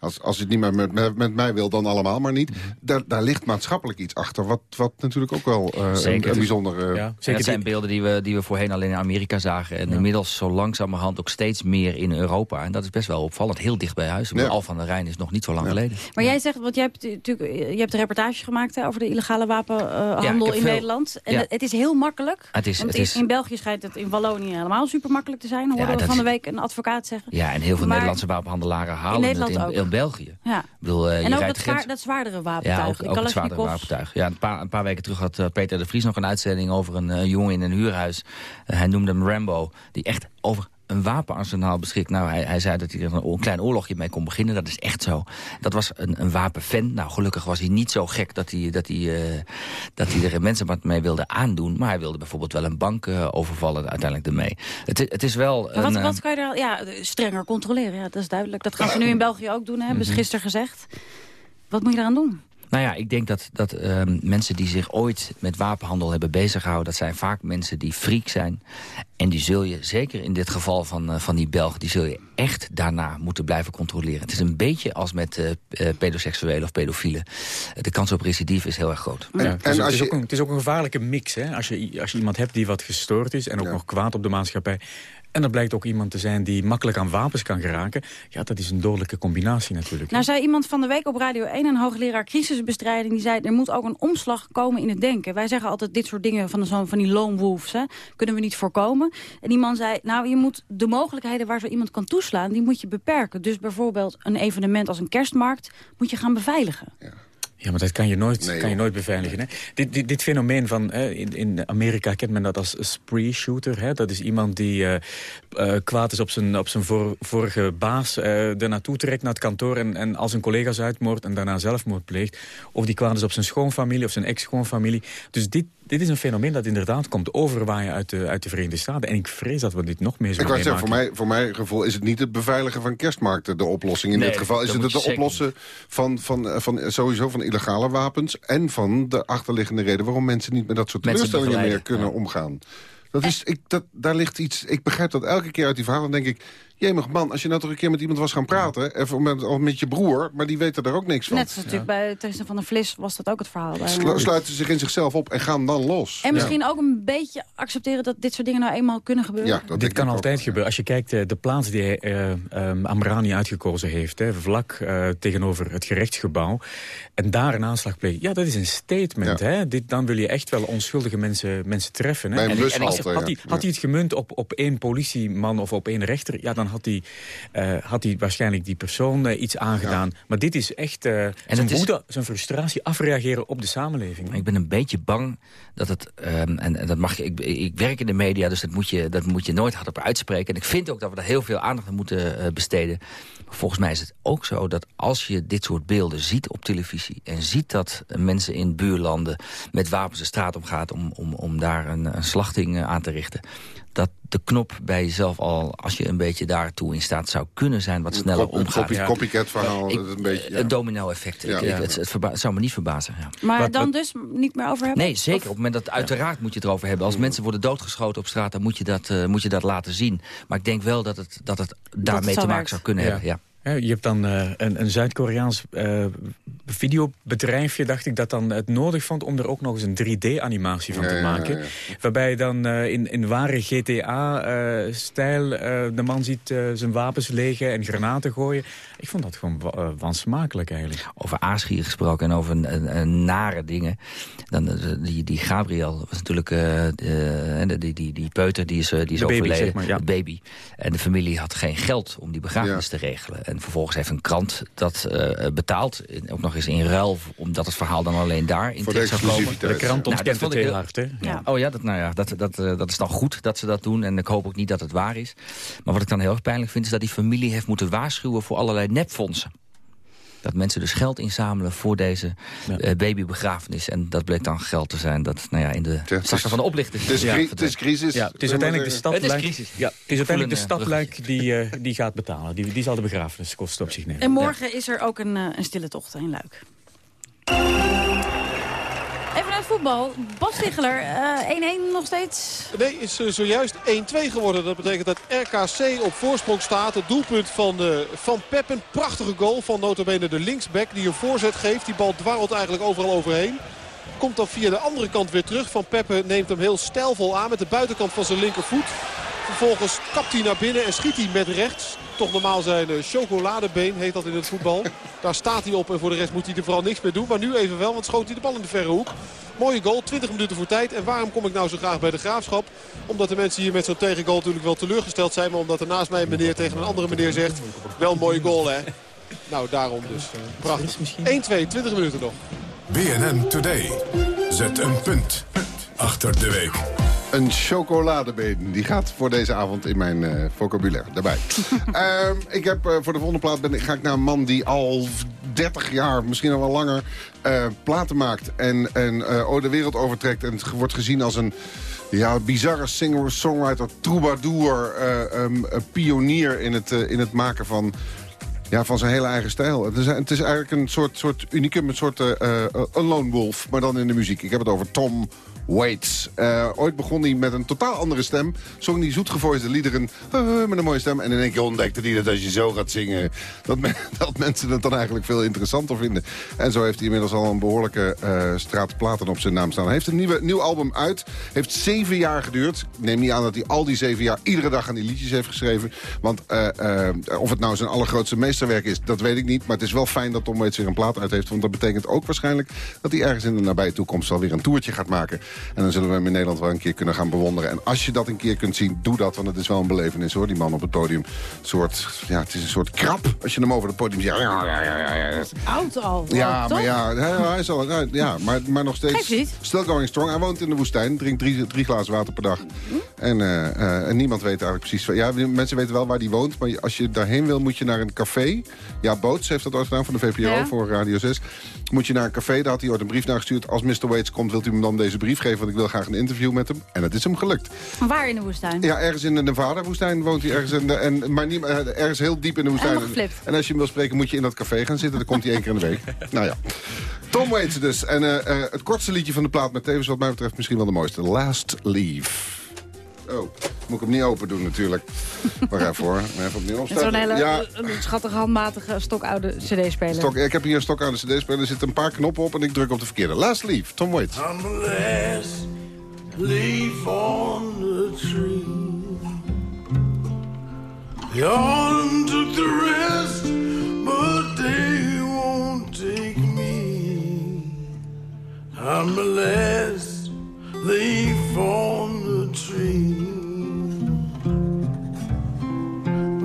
als, als je het niet meer met, met, met mij wil, dan allemaal maar niet.
Mhm.
Daar, daar ligt maatschappelijk iets achter. Wat, wat natuurlijk ook wel eh, een,
Zeker.
een bijzondere...
En het zijn beelden die we, die we voorheen alleen in Amerika zagen. En inmiddels zo langzamerhand ook steeds meer in Europa. En dat is best wel opvallend. Heel dicht bij huis.
Ja.
Al van der Rijn is nog niet zo lang geleden.
Maar jij zegt, want jij hebt natuurlijk, je hebt een reportage gemaakt hè, over de illegale wapenhandel in
veel-
Nederland. En
Ja.
het, is heel makkelijk.
Het is-
want
het
in,
is-
in België schijnt het in Wallonië helemaal super makkelijk te zijn. Hoorden
Ja,
we van de week een advocaat zeggen.
Ja, en heel veel
Maar-
Nederlandse wapenhandelaren halen
Nederland
het in,
ook.
in België.
Ja.
Ik bedoel, eh, je
en ook
rijdt
dat,
de grens-
dat zwaardere wapentuig.
Ja, ook, het zwaardere wapentuig. Ja, een, paar, een paar weken terug had eh, Peter de Vries nog een uitzending over een eh, jongen in een huurhuis. Hij noemde hem Rambo, die echt over een wapenarsenaal beschikt. Nou, hij, hij zei dat hij er een, klein oorlogje mee kon beginnen. Dat is echt zo. Dat was een, een wapenfan. Nou, gelukkig was hij niet zo gek dat hij, dat hij, eh, dat hij er mensen wat mee wilde aandoen. Maar hij wilde bijvoorbeeld wel een bank eh, overvallen uiteindelijk ermee. Het, het is wel
Maar wat, wat
eh,
kan je er... Ja, strenger controleren, ja, dat is duidelijk. Dat gaan ze nu in België ook doen, hebben ze
Mhm.
gisteren gezegd. Wat moet je eraan doen?
Nou ja, ik denk dat, dat ehm, mensen die zich ooit met wapenhandel hebben beziggehouden... dat zijn vaak mensen die freak zijn. En die zul je, zeker in dit geval van, eh, van die Belg... die zul je echt daarna moeten blijven controleren. Het is een beetje als met eh eh, pedoseksuelen of pedofielen. De kans op recidive is heel erg groot.
Ja, het, is, het is ook een, het is ook een gevaarlijke mix. Hè? Als, je, als je iemand hebt die wat gestoord is en ook nog kwaad op de maatschappij... en er blijkt ook iemand te zijn die makkelijk aan wapens kan geraken... ja, dat is een dodelijke combinatie natuurlijk.
Nou zei iemand van de week op Radio 1, een hoogleraar crisisbestrijding... die zei, er moet ook een omslag komen in het denken. Wij zeggen altijd, dit soort dingen van, zo, van die lone wolves... Hè, kunnen we niet voorkomen. En die man zei, nou, je moet de mogelijkheden waar zo iemand kan toeslaan... die moet je beperken. Dus bijvoorbeeld een evenement als een kerstmarkt... moet je gaan beveiligen.
Ja, maar dat kan je nooit, kan je nooit beveiligen. Hè? Dit, dit, dit fenomeen van, hè, in, in Amerika kent men dat als spree shooter. Hè? Dat is iemand die eh, eh, kwaad is op zijn, op zijn vor- vorige baas, eh er naartoe trekt naar het kantoor en, en al zijn collega's uitmoordt en daarna zelfmoord pleegt. Of die kwaad is op zijn schoonfamilie of zijn ex-schoonfamilie. Dus dit, dit is een fenomeen dat inderdaad komt overwaaien uit de, uit de Verenigde Staten. En ik vrees dat we dit nog meer
Ik
zullen
zeggen, voor
meemaken.
mij, voor mijn gevoel is het niet het beveiligen van kerstmarkten de oplossing. In
Nee,
dit geval is het het oplossen van, van, eh, van, sowieso van illegale wapens... en van de achterliggende reden waarom mensen niet met dat soort
Mensen
teleurstellingen meer kunnen omgaan. Dat is, ik, dat, daar ligt iets, ik begrijp dat elke keer uit die verhalen. Dan denk ik, jemig man, als je nou toch een keer met iemand was gaan praten... even met, of met je broer, maar die weten er ook niks van.
Net zoals natuurlijk bij Tristan van der Vlis was dat ook het verhaal. Bij
Slu- sluiten zich in zichzelf op en gaan dan los.
En misschien ook een beetje accepteren dat dit soort dingen nou eenmaal kunnen gebeuren.
Dit kan altijd gebeuren. Als je kijkt eh, de plaats die eh, ehm, Amrani uitgekozen heeft... Hè, vlak eh, tegenover het gerechtsgebouw... en daar een aanslag plegen. Ja, dat is een statement. Hè? Dit, dan wil je echt wel onschuldige mensen, mensen treffen. Hè?
Bij een
En- en
bushalte,
als- had,
ja.
hij, had hij het gemunt op, op één politieman of op één rechter... ja, dan had hij, eh, had hij waarschijnlijk die persoon eh, iets aangedaan. Maar dit is echt eh, zijn
het is-
woede, zijn frustratie afreageren op de samenleving.
Ik ben een beetje bang dat het, ehm, en, en dat mag je, ik, ik werk in de media, dus dat moet, je, dat moet je nooit hardop uitspreken. En ik vind ook dat we daar heel veel aandacht aan moeten besteden. Volgens mij is het ook zo dat als je dit soort beelden ziet op televisie... en ziet dat mensen in buurlanden met wapens de straat op gaat om, om, om daar een, een slachting aan te richten... Dat, de knop bij jezelf al, als je een beetje daartoe in staat zou kunnen zijn, wat sneller
een
omgaat.
copy- copycat verhaal,
Ik-
een beetje, ja.
Een domino-effect.
Ja.
Ik-. Het, het verba- het zou me niet verbazen. Ja.
Maar
Wat-
dan
wat-
dus niet meer over hebben?
Nee, zeker. Op het moment dat uiteraard moet je het erover hebben. Als mensen worden doodgeschoten op straat, dan moet je dat, eh, moet je dat laten zien. Maar ik denk wel dat het, dat het daarmee
het
te maken
werkt.
zou kunnen
Ja.
hebben. Ja.
Je hebt dan eh, een, een Zuid-Koreaans eh, videobedrijfje, dacht ik, dat dan het nodig vond om er ook nog eens een 3D-animatie van
Ja,
te
ja, ja,
maken.
ja.
Waarbij dan eh, in, in ware GTA-stijl eh, de man ziet eh, zijn wapens legen en granaten gooien. Ik vond dat gewoon wa- wansmakelijk eigenlijk.
Over aasgier gesproken en over een, een- een nare dingen. Dan, die, die Gabriel was natuurlijk eh, eh, die, die, die peuter, die is, die is
De baby,
overleden.
zeg maar, ja.
De baby. En de familie had geen geld om die begrafenis te regelen. En vervolgens heeft een krant dat eh, betaald. Ook nog eens in ruil, omdat het verhaal dan alleen daar in terecht
de
zou komen.
De krant
Nou, dat
ontkent
ik
heel hard, hè?
Ja. Oh ja, dat, nou ja dat, dat, eh, dat is dan goed dat ze dat doen. En ik hoop ook niet dat het waar is. Maar wat ik dan heel erg pijnlijk vind... is dat die familie heeft moeten waarschuwen voor allerlei nepfondsen. Dat mensen dus geld inzamelen voor deze eh, babybegrafenis. En dat bleek dan geld te zijn dat nou ja, in de zakken van de oplichters...
het is
ja,
het is crisis,
Ja, het is uiteindelijk de stad
Het is.
Ja, het is uiteindelijk de
eh,
Luik die, eh, die gaat betalen. Die, die zal de begrafeniskosten op zich nemen.
En morgen is er ook een, een stille tocht in Luik. Even naar het voetbal. Bas Ticheler, eh, 1-1 nog steeds.
Nee, is eh, zojuist 1-2 geworden. Dat betekent dat RKC op voorsprong staat. Het doelpunt van, eh, van Pep. Een prachtige goal van notabene de linksback die een voorzet geeft. Die bal dwarrelt eigenlijk overal overheen. Komt dan via de andere kant weer terug. Van Peppe neemt hem heel stijlvol aan met de buitenkant van zijn linkervoet. Vervolgens kapt hij naar binnen en schiet hij met rechts. Toch normaal zijn eh, chocoladebeen, heet dat in het voetbal. Daar staat hij op en voor de rest moet hij er vooral niks meer doen. Maar nu even wel, want schoot hij de bal in de verre hoek. Mooie goal, 20 minuten voor tijd. En waarom kom ik nou zo graag bij de Graafschap? Omdat de mensen hier met zo'n tegengoal natuurlijk wel teleurgesteld zijn. Maar omdat er naast mij een meneer tegen een andere meneer zegt... Wel een mooie goal, hè? Nou, daarom dus. Prachtig. 1-2, 20 minuten nog.
BNN Today. Zet een punt achter de week.
Een chocoladebeen, die gaat voor deze avond in mijn eh, vocabulaire daarbij. Ehm, ik heb eh, voor de volgende plaat ben, ga ik naar een man die al 30 jaar, misschien al wel langer, eh, platen maakt. En, en de wereld overtrekt en het wordt gezien als een ja, bizarre singer, songwriter, troubadour, een pionier in het, in het maken van ja, van zijn hele eigen stijl. Het is, het is eigenlijk een soort, soort unicum, een soort een lone wolf, maar dan in de muziek. Ik heb het over Tom Waits. Eh, ooit begon hij met een totaal andere stem. Zong hij zoetgevoiste liederen eh, met een mooie stem. En in één keer ontdekte hij dat als je zo gaat zingen... dat, dat mensen het dan eigenlijk veel interessanter vinden. En zo heeft hij inmiddels al een behoorlijke eh, straat platen op zijn naam staan. Hij heeft een nieuwe, nieuw album uit. Heeft zeven jaar geduurd. Ik neem niet aan dat hij al die zeven jaar iedere dag aan die liedjes heeft geschreven. Want of het nou zijn allergrootste meesterwerk is, dat weet ik niet. Maar het is wel fijn dat Tom Waits weer een plaat uit heeft. Want dat betekent ook waarschijnlijk dat hij ergens in de nabije toekomst... wel weer een toertje gaat maken. En dan zullen we hem in Nederland wel een keer kunnen gaan bewonderen. En als je dat een keer kunt zien, doe dat. Want het is wel een belevenis hoor, die man op het podium. Soort, ja, het is een soort krap als je hem over het podium ziet. Ja, ja, ja, ja.
Oud al.
Ja, maar ja, hij, is al, ja maar, maar nog steeds still going strong. Hij woont in de woestijn, drinkt drie, drie glazen water per dag. En, eh, eh, en niemand weet eigenlijk precies... waar- Ja, mensen weten wel waar hij woont, maar als je daarheen wil moet je naar een café. Ja, Boots heeft dat ooit gedaan van de VPRO
Ja.
voor Radio 6. Moet je naar een café, daar had hij ooit een brief naar gestuurd. Als Mr. Waits komt, wilt u hem dan deze brief geven, want ik wil graag een interview met hem. En het is hem gelukt.
Waar in de woestijn?
Ja, ergens in de Nevada-woestijn woont hij. Ergens in de, en, maar niet, eh, ergens heel diep in de woestijn.
Geflipt.
En als je hem wil spreken, moet je in dat café gaan zitten. Dan komt hij één keer in de week. nou ja. Tom Waits dus. En eh, eh, het kortste liedje van de plaat met tevens wat mij betreft misschien wel de mooiste. Last Leave. Oh, moet ik hem niet open doen natuurlijk. Wacht even hoor. Even opnieuw
Met zo'n
opstarten.
hele
Ja,
eh, schattige, handmatige, stokoude cd-speler.
stok, ik heb hier een stok aan de cd-speler. Er zitten een paar knoppen op en ik druk op de verkeerde. Last Leave, Tom Waits.
I'm the last leaf on the tree. Autumn took the rest, but they won't take me. I'm the last leaf on the When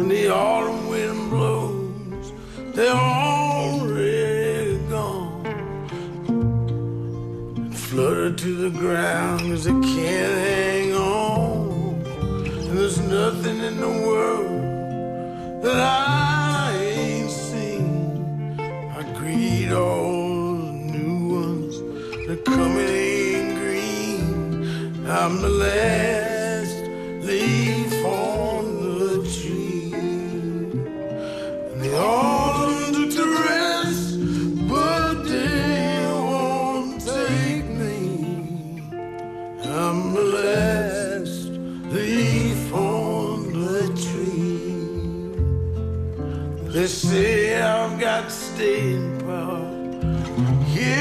the autumn wind blows, they're already gone fluttered to the ground cause they can't hang on. And there's nothing in the world that I ain't seen. I greet all the new ones that come in. I'm the last leaf on the tree. And the autumn took the rest, but they won't take me. I'm the last leaf on the tree. They say I've got staying power here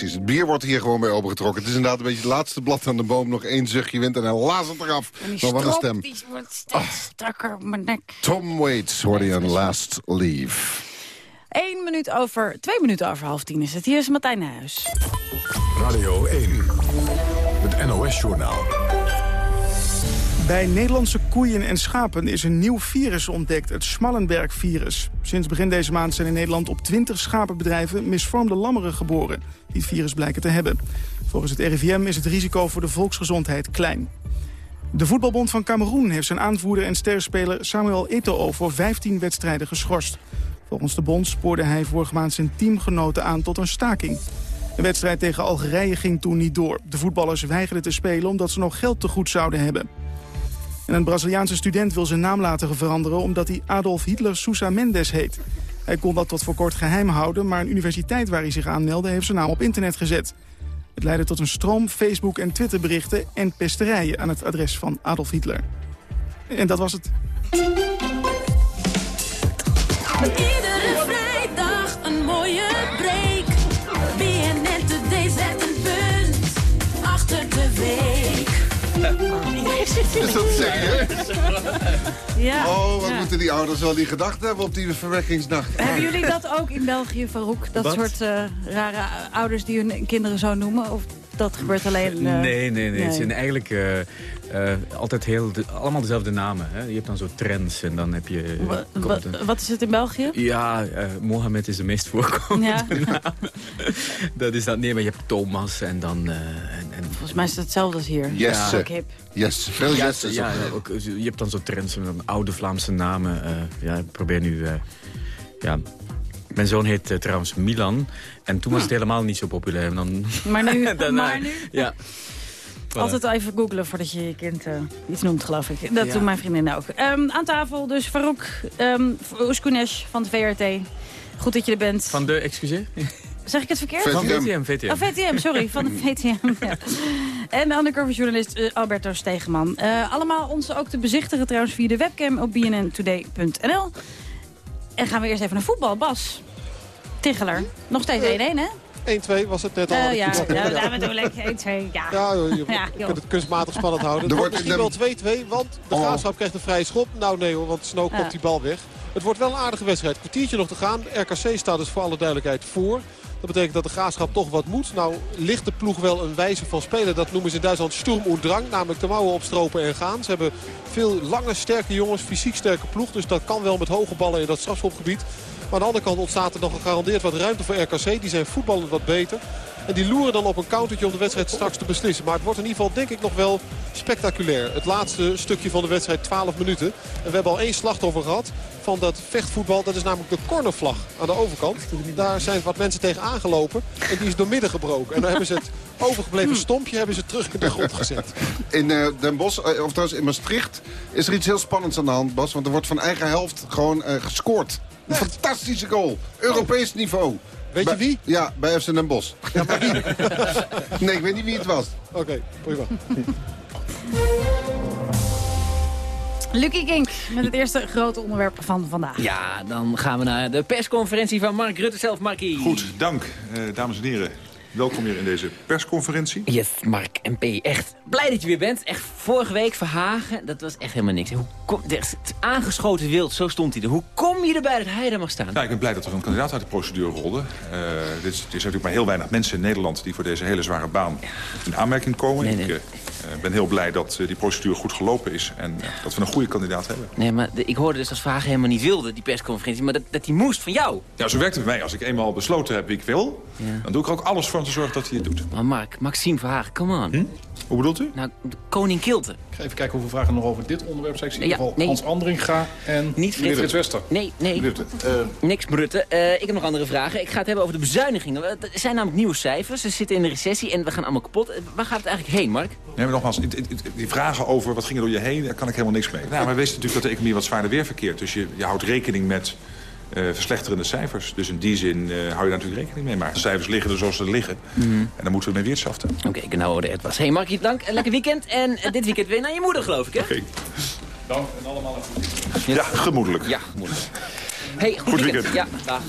Het bier wordt hier gewoon bij opengetrokken. Het is inderdaad een beetje het laatste blad aan de boom. Nog één zuchtje wind en hij laat het eraf.
En die
Maar wat een stem.
die wordt steeds strakker op mijn nek.
Tom Waits hoorde je een last leave.
Eén minuut over, twee minuten over half tien is het. Hier is Martijn Nijhuis.
Radio 1. Het NOS-journaal.
Bij Nederlandse koeien en schapen is een nieuw virus ontdekt, het Schmallenberg-virus. Sinds begin deze maand zijn in Nederland op 20 schapenbedrijven misvormde lammeren geboren, die het virus blijken te hebben. Volgens het RIVM is het risico voor de volksgezondheid klein. De voetbalbond van Cameroen heeft zijn aanvoerder en sterspeler Samuel Eto'o voor 15 wedstrijden geschorst. Volgens de bond spoorde hij vorige maand zijn teamgenoten aan tot een staking. De wedstrijd tegen Algerije ging toen niet door. De voetballers weigerden te spelen omdat ze nog geld te goed zouden hebben. En een Braziliaanse student wil zijn naam laten veranderen... omdat hij Adolf Hitler Sousa Mendes heet. Hij kon dat tot voor kort geheim houden... maar een universiteit waar hij zich aanmeldde heeft zijn naam op internet gezet. Het leidde tot een stroom Facebook- en Twitterberichten en pesterijen... aan het adres van Adolf Hitler. En dat was het.
Iedere vrijdag een mooie break. BNN Today zet een punt achter de week.
Is dat serieus?
Ja.
Oh, wat
ja.
moeten die ouders wel die gedacht hebben op die verwekkingsnacht.
Hebben jullie dat ook in België, Farouk? Dat
Wat?
soort eh, rare ouders die hun kinderen zo noemen? Of dat gebeurt alleen... eh,
nee, nee, nee, Het zijn eigenlijk eh, eh, altijd heel de- allemaal dezelfde namen. Hè? Je hebt dan zo trends en dan heb je...
Wa-
komt
wa-
een-
wat is het in België?
ja, eh, Mohammed is de meest voorkomende
Ja.
naam. Dat is dat. Nee, maar je hebt Thomas en dan... eh, en, en,
Volgens mij is het hetzelfde als hier.
Yes.
Ook hip.
Yes, veel
ja,
yes.
ja,
ook-
ja, je hebt dan zo trends met dan oude Vlaamse namen. eh, ja, ik probeer nu... eh, ja, mijn zoon heet eh, trouwens Milan. En toen was het helemaal niet zo populair. En Dan,
Maar nu? maar nu?
Ja. Voilà.
Altijd even googlen voordat je je kind eh, iets noemt, geloof ik. Dat
Ja.
doen mijn vriendinnen ook. Ehm, aan tafel dus Farouk um, Oeskounesh van de VRT. Goed dat je er bent.
Van de, excuseer?
Zeg ik het verkeerd?
Van VTM, VTM.
Oh, VTM, sorry, van de VTM. ja. En de undercover journalist eh, Alberto Stegeman. Eh, allemaal ons ook te bezichtigen trouwens via de webcam op bnntoday.nl. En gaan we eerst even naar voetbal. Bas, Ticheler. Nog steeds 1-1, hè?
1-2 was het net al.
Eh,
had ik
ja, ja, daar bedoel ik. 1-2, ja.
Ja, je,
Ja,
kunt het kunstmatig spannend houden.
Er
Het
wordt
misschien
in de-
wel 2-2, want de
Oh.
Graafschap krijgt een vrije schop. Nou nee hoor, want Snow kopt
Ja.
die bal weg. Het wordt wel een aardige wedstrijd. Kwartiertje nog te gaan. RKC staat dus voor alle duidelijkheid voor. Dat betekent dat de Graafschap toch wat moet. Nou ligt de ploeg wel een wijze van spelen. Dat noemen ze in Duitsland Sturm und Drang. Namelijk de mouwen opstropen en gaan. Ze hebben veel lange, sterke jongens. Fysiek sterke ploeg. Dus dat kan wel met hoge ballen in dat strafschopgebied. Maar aan de andere kant ontstaat er nog gegarandeerd wat ruimte voor RKC. Die zijn voetballend wat beter. En die loeren dan op een countertje om de wedstrijd straks te beslissen. Maar het wordt in ieder geval denk ik nog wel spectaculair. Het laatste stukje van de wedstrijd 12 minuten. En we hebben al één slachtoffer gehad van dat vechtvoetbal. Dat is namelijk de cornervlag aan de overkant. Daar zijn wat mensen tegen aangelopen. En die is doormidden gebroken. En dan hebben ze het overgebleven stompje hebben ze terug in de grond gezet.
In eh, Den Bosch, eh, of trouwens in Maastricht, is er iets heel spannends aan de hand, Bas. Want er wordt van eigen helft gewoon eh, gescoord. Een fantastische goal. Europees niveau.
Weet je wie?
Ja, bij FC Den Bosch.
Ja, maar wie?
nee, ik weet niet wie het was.
Oké, prima.
Lucky Kink met het eerste grote onderwerp van vandaag.
Ja, dan gaan we naar de persconferentie van Mark Rutte zelf, Markie.
Goed, dank. Eh, dames en heren, welkom hier in deze persconferentie.
Yes, Mark MP, echt blij dat je weer bent. Echt vorige week Verhagen, dat was echt helemaal niks. Hoe kom, het aangeschoten wild, zo stond hij er. Hoe kom je erbij dat hij er mag staan?
Ja, ik ben blij dat er een kandidaat uit de procedure rolde. Eh, dit is, er zijn natuurlijk maar heel weinig mensen in Nederland... die voor deze hele zware baan in aanmerking komen.
Nee, nee.
Ik eh, ben heel blij dat eh, die procedure goed gelopen is... en eh, dat we een goede kandidaat hebben.
Nee, maar de- ik hoorde dus dat Verhagen helemaal niet wilde, die persconferentie. Maar dat, dat hij moest van jou.
Ja, zo werkt het bij mij. Als ik eenmaal besloten heb wie ik wil... dan doe ik er ook alles voor om te zorgen dat hij het doet.
Maar Mark, Maxime Verhagen, come on.
Hoe bedoelt u?
Nou, de koning Kilte.
Ik ga even kijken hoeveel vragen er nog over dit onderwerp zijn. Ik zie in ieder geval
nee.
Hans Andringa en
Niet Frits.
Frits Wester.
Nee, nee.
Rutte.
Niks Brutte. Eh, ik heb nog andere vragen. Ik ga het hebben over de bezuinigingen. Er zijn namelijk nieuwe cijfers. Ze zitten in de recessie en we gaan allemaal kapot. Eh, Waar gaat het eigenlijk heen, Mark?
Nee, maar nogmaals, die- vragen over wat ging er door je heen, daar kan ik helemaal niks mee. Nou, maar we weten natuurlijk dat de economie wat zwaarder weer verkeert. Dus je, je houdt rekening met eh, verslechterende cijfers. Dus in die zin eh, hou je daar natuurlijk rekening mee. Maar de cijfers liggen er zoals ze liggen. En dan moeten we mee weerschaften.
Oké, genau, het was. Hey Mark, dank. Een lekker weekend. En eh, dit weekend weer naar je moeder, geloof ik, hè?
Oké.
Dank en allemaal een goed
Ja, gemoedelijk.
Ja, gemoedelijk. Hey, goed,
Goed
weekend.
weekend.
Ja, dag.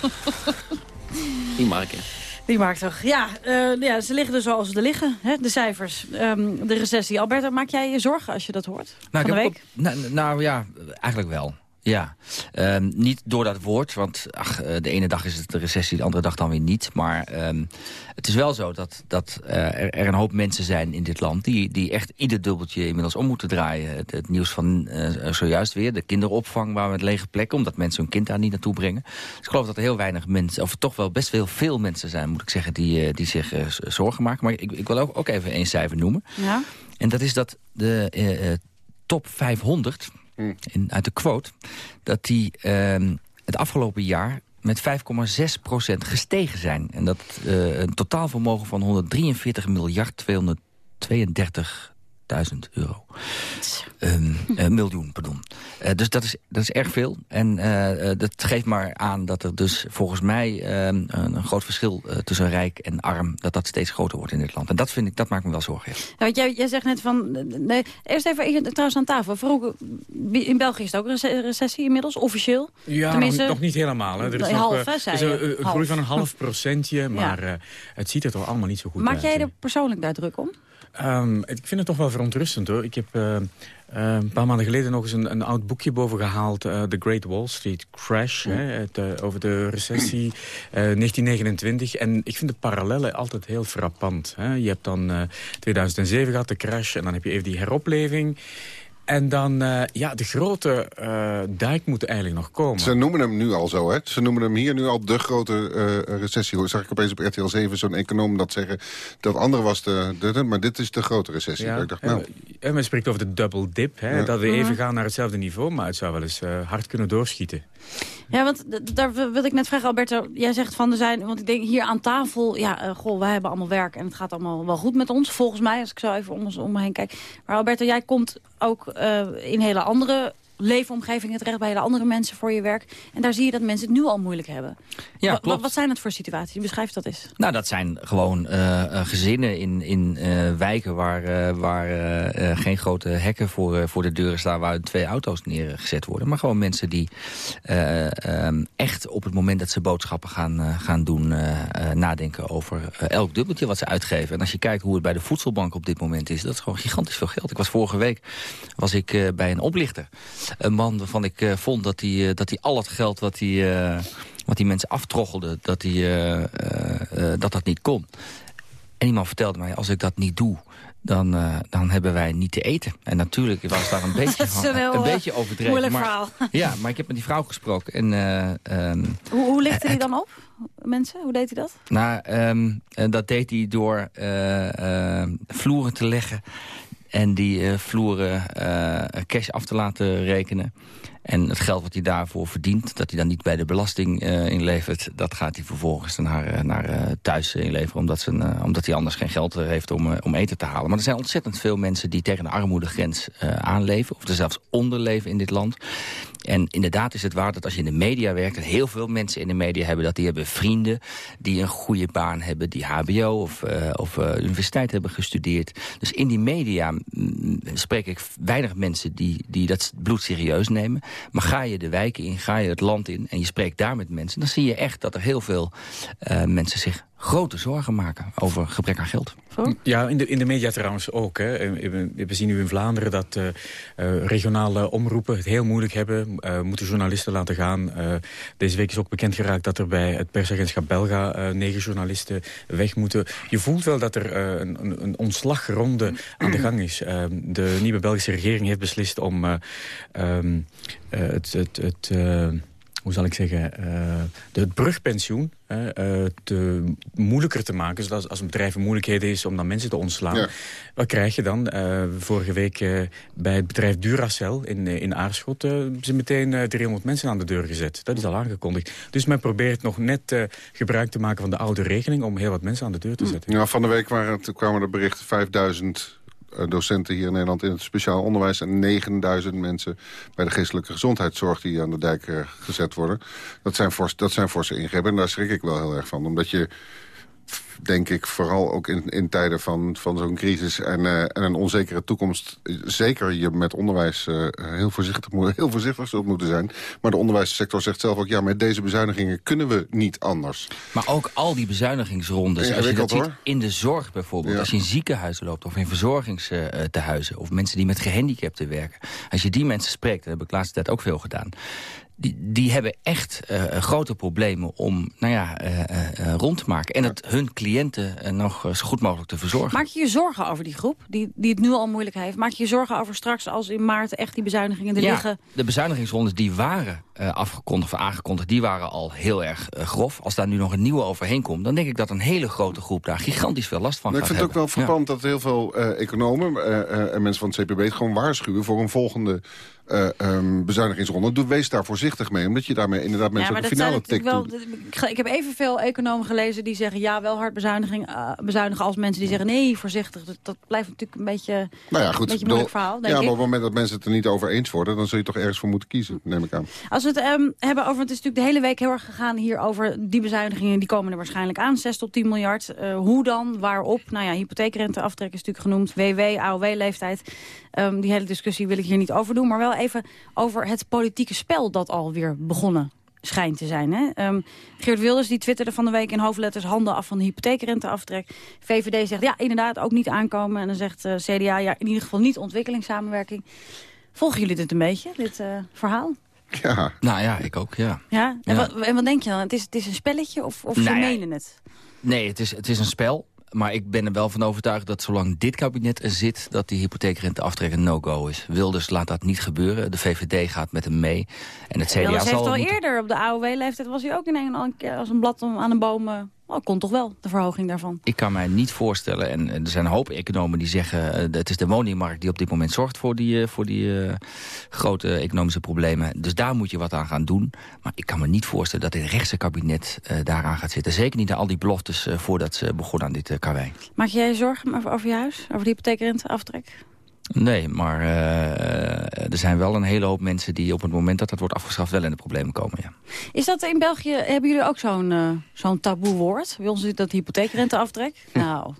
Die Mark, hè.
Die maakt toch. Ja, eh, ja, ze liggen er zoals ze er liggen, hè, de cijfers. Ehm, de recessie. Alberta, maak jij je zorgen als je dat hoort?
Nou,
van de week?
ook- nou, nou ja, eigenlijk wel. Ja, Ehm, niet door dat woord, want ach, eh, de ene dag is het de recessie, de andere dag dan weer niet. Maar ehm, het is wel zo dat, dat eh, er, er een hoop mensen zijn in dit land... die, die echt ieder dubbeltje inmiddels om moeten draaien. Het, het nieuws van eh, zojuist weer, de kinderopvang waar we met lege plekken... omdat mensen hun kind daar niet naartoe brengen. Dus ik geloof dat er heel weinig mensen, of toch wel best wel veel mensen zijn... moet ik zeggen, die, die zich zorgen maken. Maar ik, ik wil ook, ook even één cijfer noemen.
Ja.
En dat is dat de top 500 in, uit de quote... dat die ehm, het afgelopen jaar met 5,6% gestegen zijn. En dat eh, een totaalvermogen van 143 miljard 232 euro. Ehm, eh, miljoen, pardon. Eh, dus dat is, dat is erg veel. En eh, eh, dat geeft maar aan dat er dus volgens mij ehm, een, een groot verschil eh, tussen rijk en arm... dat dat steeds groter wordt in dit land. En dat, vind ik, dat maakt me wel zorgen. ja.
Ja, want jij, jij zegt net van... Nee, eerst even trouwens aan tafel. Vroeger, in België is het ook een rece- recessie inmiddels, officieel.
Ja, nog,
Tenminste,
nog niet helemaal. Hè. Er is nog,
hè,
een, een
Half.
groei van een half procentje, maar eh, het ziet er toch allemaal niet zo goed
Maak
uit.
jij
hè.
er persoonlijk daar druk om?
Ehm, ik vind het toch wel verontrustend hoor. Ik heb eh, een paar maanden geleden nog eens een, een oud boekje boven gehaald. eh, The Great Wall Street Crash. Hè, het, eh, over de recessie eh, 1929. En ik vind de parallellen altijd heel frappant. Hè. Je hebt dan eh, 2007 gehad, de crash. En dan heb je even die heropleving. En dan, eh, ja, de grote eh, dijk moet eigenlijk nog komen.
Ze noemen hem nu al zo, hè? Ze noemen hem hier nu al de grote eh, recessie. Hoor, Zag ik opeens op RTL 7 zo'n econoom dat zeggen... dat andere was de, de, de- maar dit is de grote recessie.
Ja,
ik dacht,
en,
nou,
en men spreekt over de double dip. Hè,
Ja.
Dat we even gaan naar hetzelfde niveau. Maar het zou wel eens eh, hard kunnen doorschieten.
Ja, want daar wil ik net vragen, Alberto. Jij zegt van er zijn, want ik denk hier aan tafel, ja, eh, goh, wij hebben allemaal werk en het gaat allemaal wel goed met ons, volgens mij, als ik zo even om, ons- om me heen kijk. Maar Alberto, jij komt ook eh, in hele andere leefomgevingen terecht bij hele andere mensen voor je werk. En daar zie je dat mensen het nu al moeilijk hebben.
Ja, klopt.
Wat zijn het voor situaties? Beschrijf dat eens.
Nou, dat zijn gewoon eh, eh, gezinnen in, in eh, wijken waar, waar geen grote hekken voor, voor de deuren staan... waar twee auto's neergezet worden. Maar gewoon mensen die eh, ehm, echt op het moment dat ze boodschappen gaan, gaan doen... nadenken over elk dubbeltje wat ze uitgeven. En als je kijkt hoe het bij de voedselbank op dit moment is... dat is gewoon gigantisch veel geld. Ik was vorige week was ik, bij een oplichter. Een man waarvan ik eh, vond dat hij eh, dat hij al het geld wat hij... eh, wat die mensen aftroggelde, dat, die, dat dat niet kon. En iemand vertelde mij, als ik dat niet doe... dan, dan hebben wij niet te eten. En natuurlijk was daar een beetje,
een
beetje overdreven.
moeilijk
maar,
verhaal.
Ja, maar ik heb met die vrouw gesproken. En, eh, ehm,
Hoe, hoe lichtte hij dan op, mensen? Hoe deed hij dat?
nou, ehm, eh, dat deed hij door vloeren te leggen. En die eh, vloeren eh, cash af te laten rekenen. En het geld wat hij daarvoor verdient, dat hij dan niet bij de belasting eh, inlevert... dat gaat hij vervolgens naar, naar thuis inleveren... Omdat, zijn, omdat hij anders geen geld heeft om, om eten te halen. Maar er zijn ontzettend veel mensen die tegen de armoedegrens aanleven... of er zelfs onder leven in dit land. En inderdaad is het waar dat als je in de media werkt... en heel veel mensen in de media hebben dat die hebben vrienden... die een goede baan hebben, die hbo of, eh, of eh, universiteit hebben gestudeerd. Dus in die media mm, spreek ik weinig mensen die, die dat bloed serieus nemen. Maar ga je de wijken in, ga je het land in en je spreekt daar met mensen... dan zie je echt dat er heel veel eh, mensen zich grote zorgen maken over gebrek aan geld.
Ja, in de, in de media trouwens ook. Hè. We zien nu in Vlaanderen dat eh, eh, regionale omroepen het heel moeilijk hebben. eh, moeten journalisten laten gaan. Eh, deze week is ook bekend geraakt dat er bij het persagentschap Belga eh, negen journalisten weg moeten. Je voelt wel dat er eh, een, een, een ontslagronde aan de gang is. De nieuwe Belgische regering heeft beslist om eh, ehm, eh, het... het, het eh, hoe zal ik zeggen, eh, het brugpensioen eh, te moeilijker te maken. Zodat als een bedrijf in moeilijkheden is om dan mensen te ontslaan.
Ja.
Wat krijg je dan? Eh, vorige week bij het bedrijf Duracell in, in Aarschot... ze meteen eh, 300 mensen aan de deur gezet. Dat is al aangekondigd. Dus men probeert nog net gebruik te maken van de oude regeling... om heel wat mensen aan de deur te zetten.
Ja, van de week waren het, kwamen er berichten 5000 eh, docenten hier in Nederland in het speciaal onderwijs... en 9000 mensen bij de geestelijke gezondheidszorg die aan de dijk eh, gezet worden. Dat zijn, fors, dat zijn forse ingrepen en daar schrik ik wel heel erg van. Omdat je, denk ik, vooral ook in, in tijden van, van zo'n crisis... En, eh, en een onzekere toekomst, zeker je met onderwijs eh, heel, voorzichtig, moet- heel voorzichtig zult moeten zijn. Maar de onderwijssector zegt zelf ook... ja, met deze bezuinigingen kunnen we niet anders.
Maar ook al die bezuinigingsrondes, als je dat ziet in de zorg bijvoorbeeld.
Ja.
Als je in ziekenhuizen loopt of in verzorgingstehuizen... of mensen die met gehandicapten werken. Als je die mensen spreekt, dat heb ik de laatste tijd ook veel gedaan... Die, die hebben echt eh, grote problemen om nou ja, eh, eh, eh, rond te maken. En het hun cliënten eh, nog eh, zo goed mogelijk te verzorgen.
Maak je je zorgen over die groep, die, die het nu al moeilijk heeft? Maak je je zorgen over straks als in maart echt die bezuinigingen er
ja,
liggen?
de bezuinigingsrondes die waren eh, afgekondigd of aangekondigd... die waren al heel erg eh, grof. Als daar nu nog een nieuwe overheen komt... dan denk ik dat een hele grote groep daar gigantisch veel last van
Maar ik
gaat
vind het ook
hebben.
wel
Ja.
verpand dat heel veel eh, economen eh, eh, en mensen van het CPB... het gewoon waarschuwen voor een volgende eh, ehm, bezuinigingsronde. Doe, wees daar voorzichtig mee, omdat je daarmee inderdaad mensen ook een finale tik
natuurlijk wel. Ik heb evenveel economen gelezen die zeggen ja, wel hard bezuiniging, eh, bezuinigen als mensen die zeggen nee, voorzichtig. Dat, dat blijft natuurlijk een beetje,
Nou ja,
een
goed.
beetje een
bedoel,
moeilijk verhaal, denk
ja, maar op het moment dat mensen het er niet over eens worden... dan zul je toch ergens voor moeten kiezen, neem ik aan.
Als we het ehm, hebben over, het is natuurlijk de hele week heel erg gegaan hier over die bezuinigingen, die komen er waarschijnlijk aan, 6 tot 10 miljard. Eh, hoe dan, waarop? Nou ja, hypotheekrenteaftrek is natuurlijk genoemd, WW, AOW-leeftijd. Ehm, die hele discussie wil ik hier niet over doen, maar wel even over het politieke spel dat alweer begonnen schijnt te zijn. Hè? Ehm, Geert Wilders die twitterde van de week in hoofdletters handen af van de hypotheekrenteaftrek. VVD zegt ja, inderdaad, ook niet aankomen. En dan zegt eh, CDA ja, in ieder geval niet ontwikkelingssamenwerking. Volgen jullie dit een beetje, dit eh, verhaal?
Ja.
Nou ja, ik ook, ja.
Ja? En,
Ja.
Wat, en wat denk je dan? Het is, het is een spelletje of, of
Nou
ze
ja,
menen het?
Nee, het is, het is een spel. Maar ik ben er wel van overtuigd dat zolang dit kabinet er zit... dat die hypotheekrenteaftrek een no-go is. Wilders laat dat niet gebeuren. De VVD gaat met hem mee. En het CDA
Wilders heeft
zal...
al
moeten-
eerder op de AOW-leeftijd... was hij ook in een, al als een blad om- aan een boom... eh, Oh, kon toch wel, de verhoging daarvan.
Ik kan mij niet voorstellen, en er zijn een hoop economen die zeggen... eh, het is de woningmarkt die op dit moment zorgt voor die, eh, voor die eh, grote economische problemen. Dus daar moet je wat aan gaan doen. Maar ik kan me niet voorstellen dat dit rechtse kabinet eh, daaraan gaat zitten. Zeker niet naar al die beloftes voordat ze begonnen aan dit uh, karwei.
Maak jij je zorgen over, je huis? Over de hypotheekrenteaftrek?
Nee, maar uh, er zijn wel een hele hoop mensen die op het moment dat dat wordt afgeschaft wel in de problemen komen. Ja.
Is dat in België, hebben jullie ook zo'n uh, zo'n taboe woord? Bij ons is dat hypotheekrenteaftrek. nou,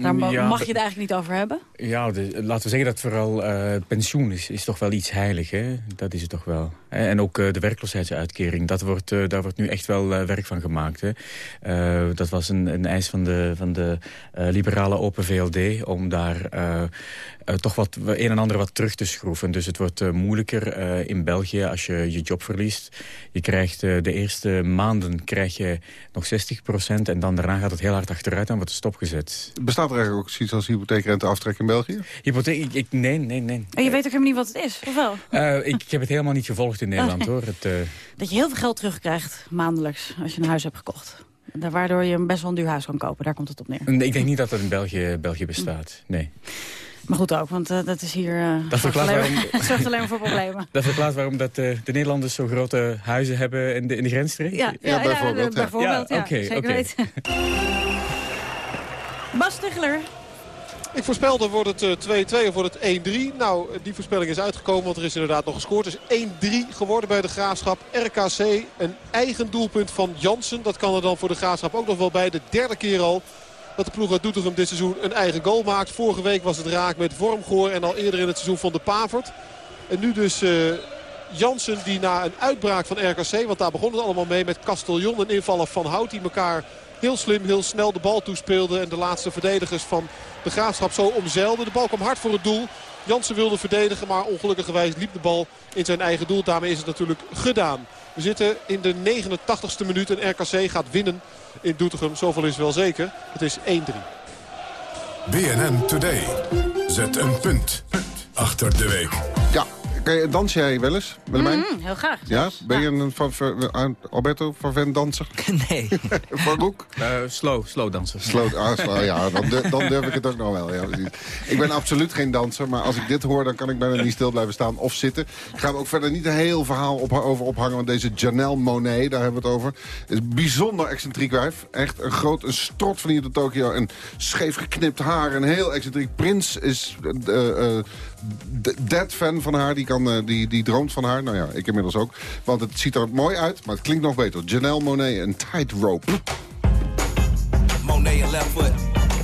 daar mag
Ja,
je het eigenlijk niet over hebben.
Ja, de, laten we zeggen dat vooral uh, pensioen is, is toch wel iets heilig. Hè? Dat is het toch wel. En ook uh, de werkloosheidsuitkering, dat wordt, uh, daar wordt nu echt wel werk van gemaakt. Hè? dat was een, een eis van de, van de liberale Open VLD om daar toch wat een en ander wat terug te schroeven. Dus het wordt moeilijker in België als je je job verliest. Je krijgt de eerste maanden krijg je nog 60% en dan daarna gaat het heel hard achteruit en wordt het stopgezet.
Bestaat er eigenlijk ook zoiets als hypotheekrenteaftrek in België?
Hypotheek, ik, ik- nee, nee, nee.
En je weet ook helemaal niet wat het is, of wel?
Eh, ik, ik heb het helemaal niet gevolgd in Nederland,
nee.
hoor. Het, eh,
Dat je heel veel geld terugkrijgt maandelijks als je een huis hebt gekocht. Waardoor je een best wel een duur huis kan kopen. Daar komt het op neer.
nee, ik denk niet dat dat in België, België bestaat, nee.
Maar goed ook, want eh, dat is hier... eh, zorgt
verklaart
alleen,
waarom-
zorgt alleen maar voor problemen.
Dat verklaart waarom dat, eh, de Nederlanders zo grote huizen hebben in de, in de grensstreek?
Ja, ja, ja, bijvoorbeeld, ja. bijvoorbeeld, ja,
oké,
zeker
oké.
weten. Bas Ticheler,
Ik voorspelde, wordt het eh, 2-2 of wordt het 1-3? Nou, die voorspelling is uitgekomen, want er is inderdaad nog gescoord. Het is 1-3 geworden bij de Graafschap. RKC, een eigen doelpunt van Jansen. Dat kan er dan voor de Graafschap ook nog wel bij. De derde keer al dat de ploeg uit Doetinchem dit seizoen een eigen goal maakt. Vorige week was het raak met Wormgoor en al eerder in het seizoen van de Pavert. En nu dus eh, Jansen die na een uitbraak van RKC, want daar begon het allemaal mee met Castellon en invaller Van Hout. Die elkaar heel slim, heel snel de bal toespeelden. En de laatste verdedigers van de Graafschap zo omzeilden. De bal kwam hard voor het doel. Jansen wilde verdedigen, maar ongelukkigerwijs liep de bal in zijn eigen doel. Daarmee is het natuurlijk gedaan. We zitten in de 89ste minuut en RKC gaat winnen in Doetinchem. Zoveel is wel zeker. Het is 1-3.
BNN Today. Zet een punt achter de week.
Ja, kan je- dans jij wel eens, Willemijn?
Mm, heel graag.
Ja? Ben je een van, van- Alberto van Ven danser?
Nee.
Farouk?
Eh, slow, slow dansen.
Sloot, ah, slow, ja, dan, durf- dan durf ik het ook nog wel. Ja, precies. ik ben absoluut geen danser, maar als ik dit hoor... dan kan ik bijna niet stil blijven staan of zitten. Ik ga ook verder niet een heel verhaal op, over ophangen... want deze Janelle Monet, daar hebben we het over... is een bijzonder excentriek wijf. Echt een groot, een strot van hier tot Tokio. Een scheef geknipt haar, een heel excentriek. Prins is d- dead fan van haar, die, kan, eh, die, die droomt van haar. Nou ja, ik inmiddels ook. Want het ziet er mooi uit, maar het klinkt nog beter. Janelle Monet en Tightrope.
Monet left.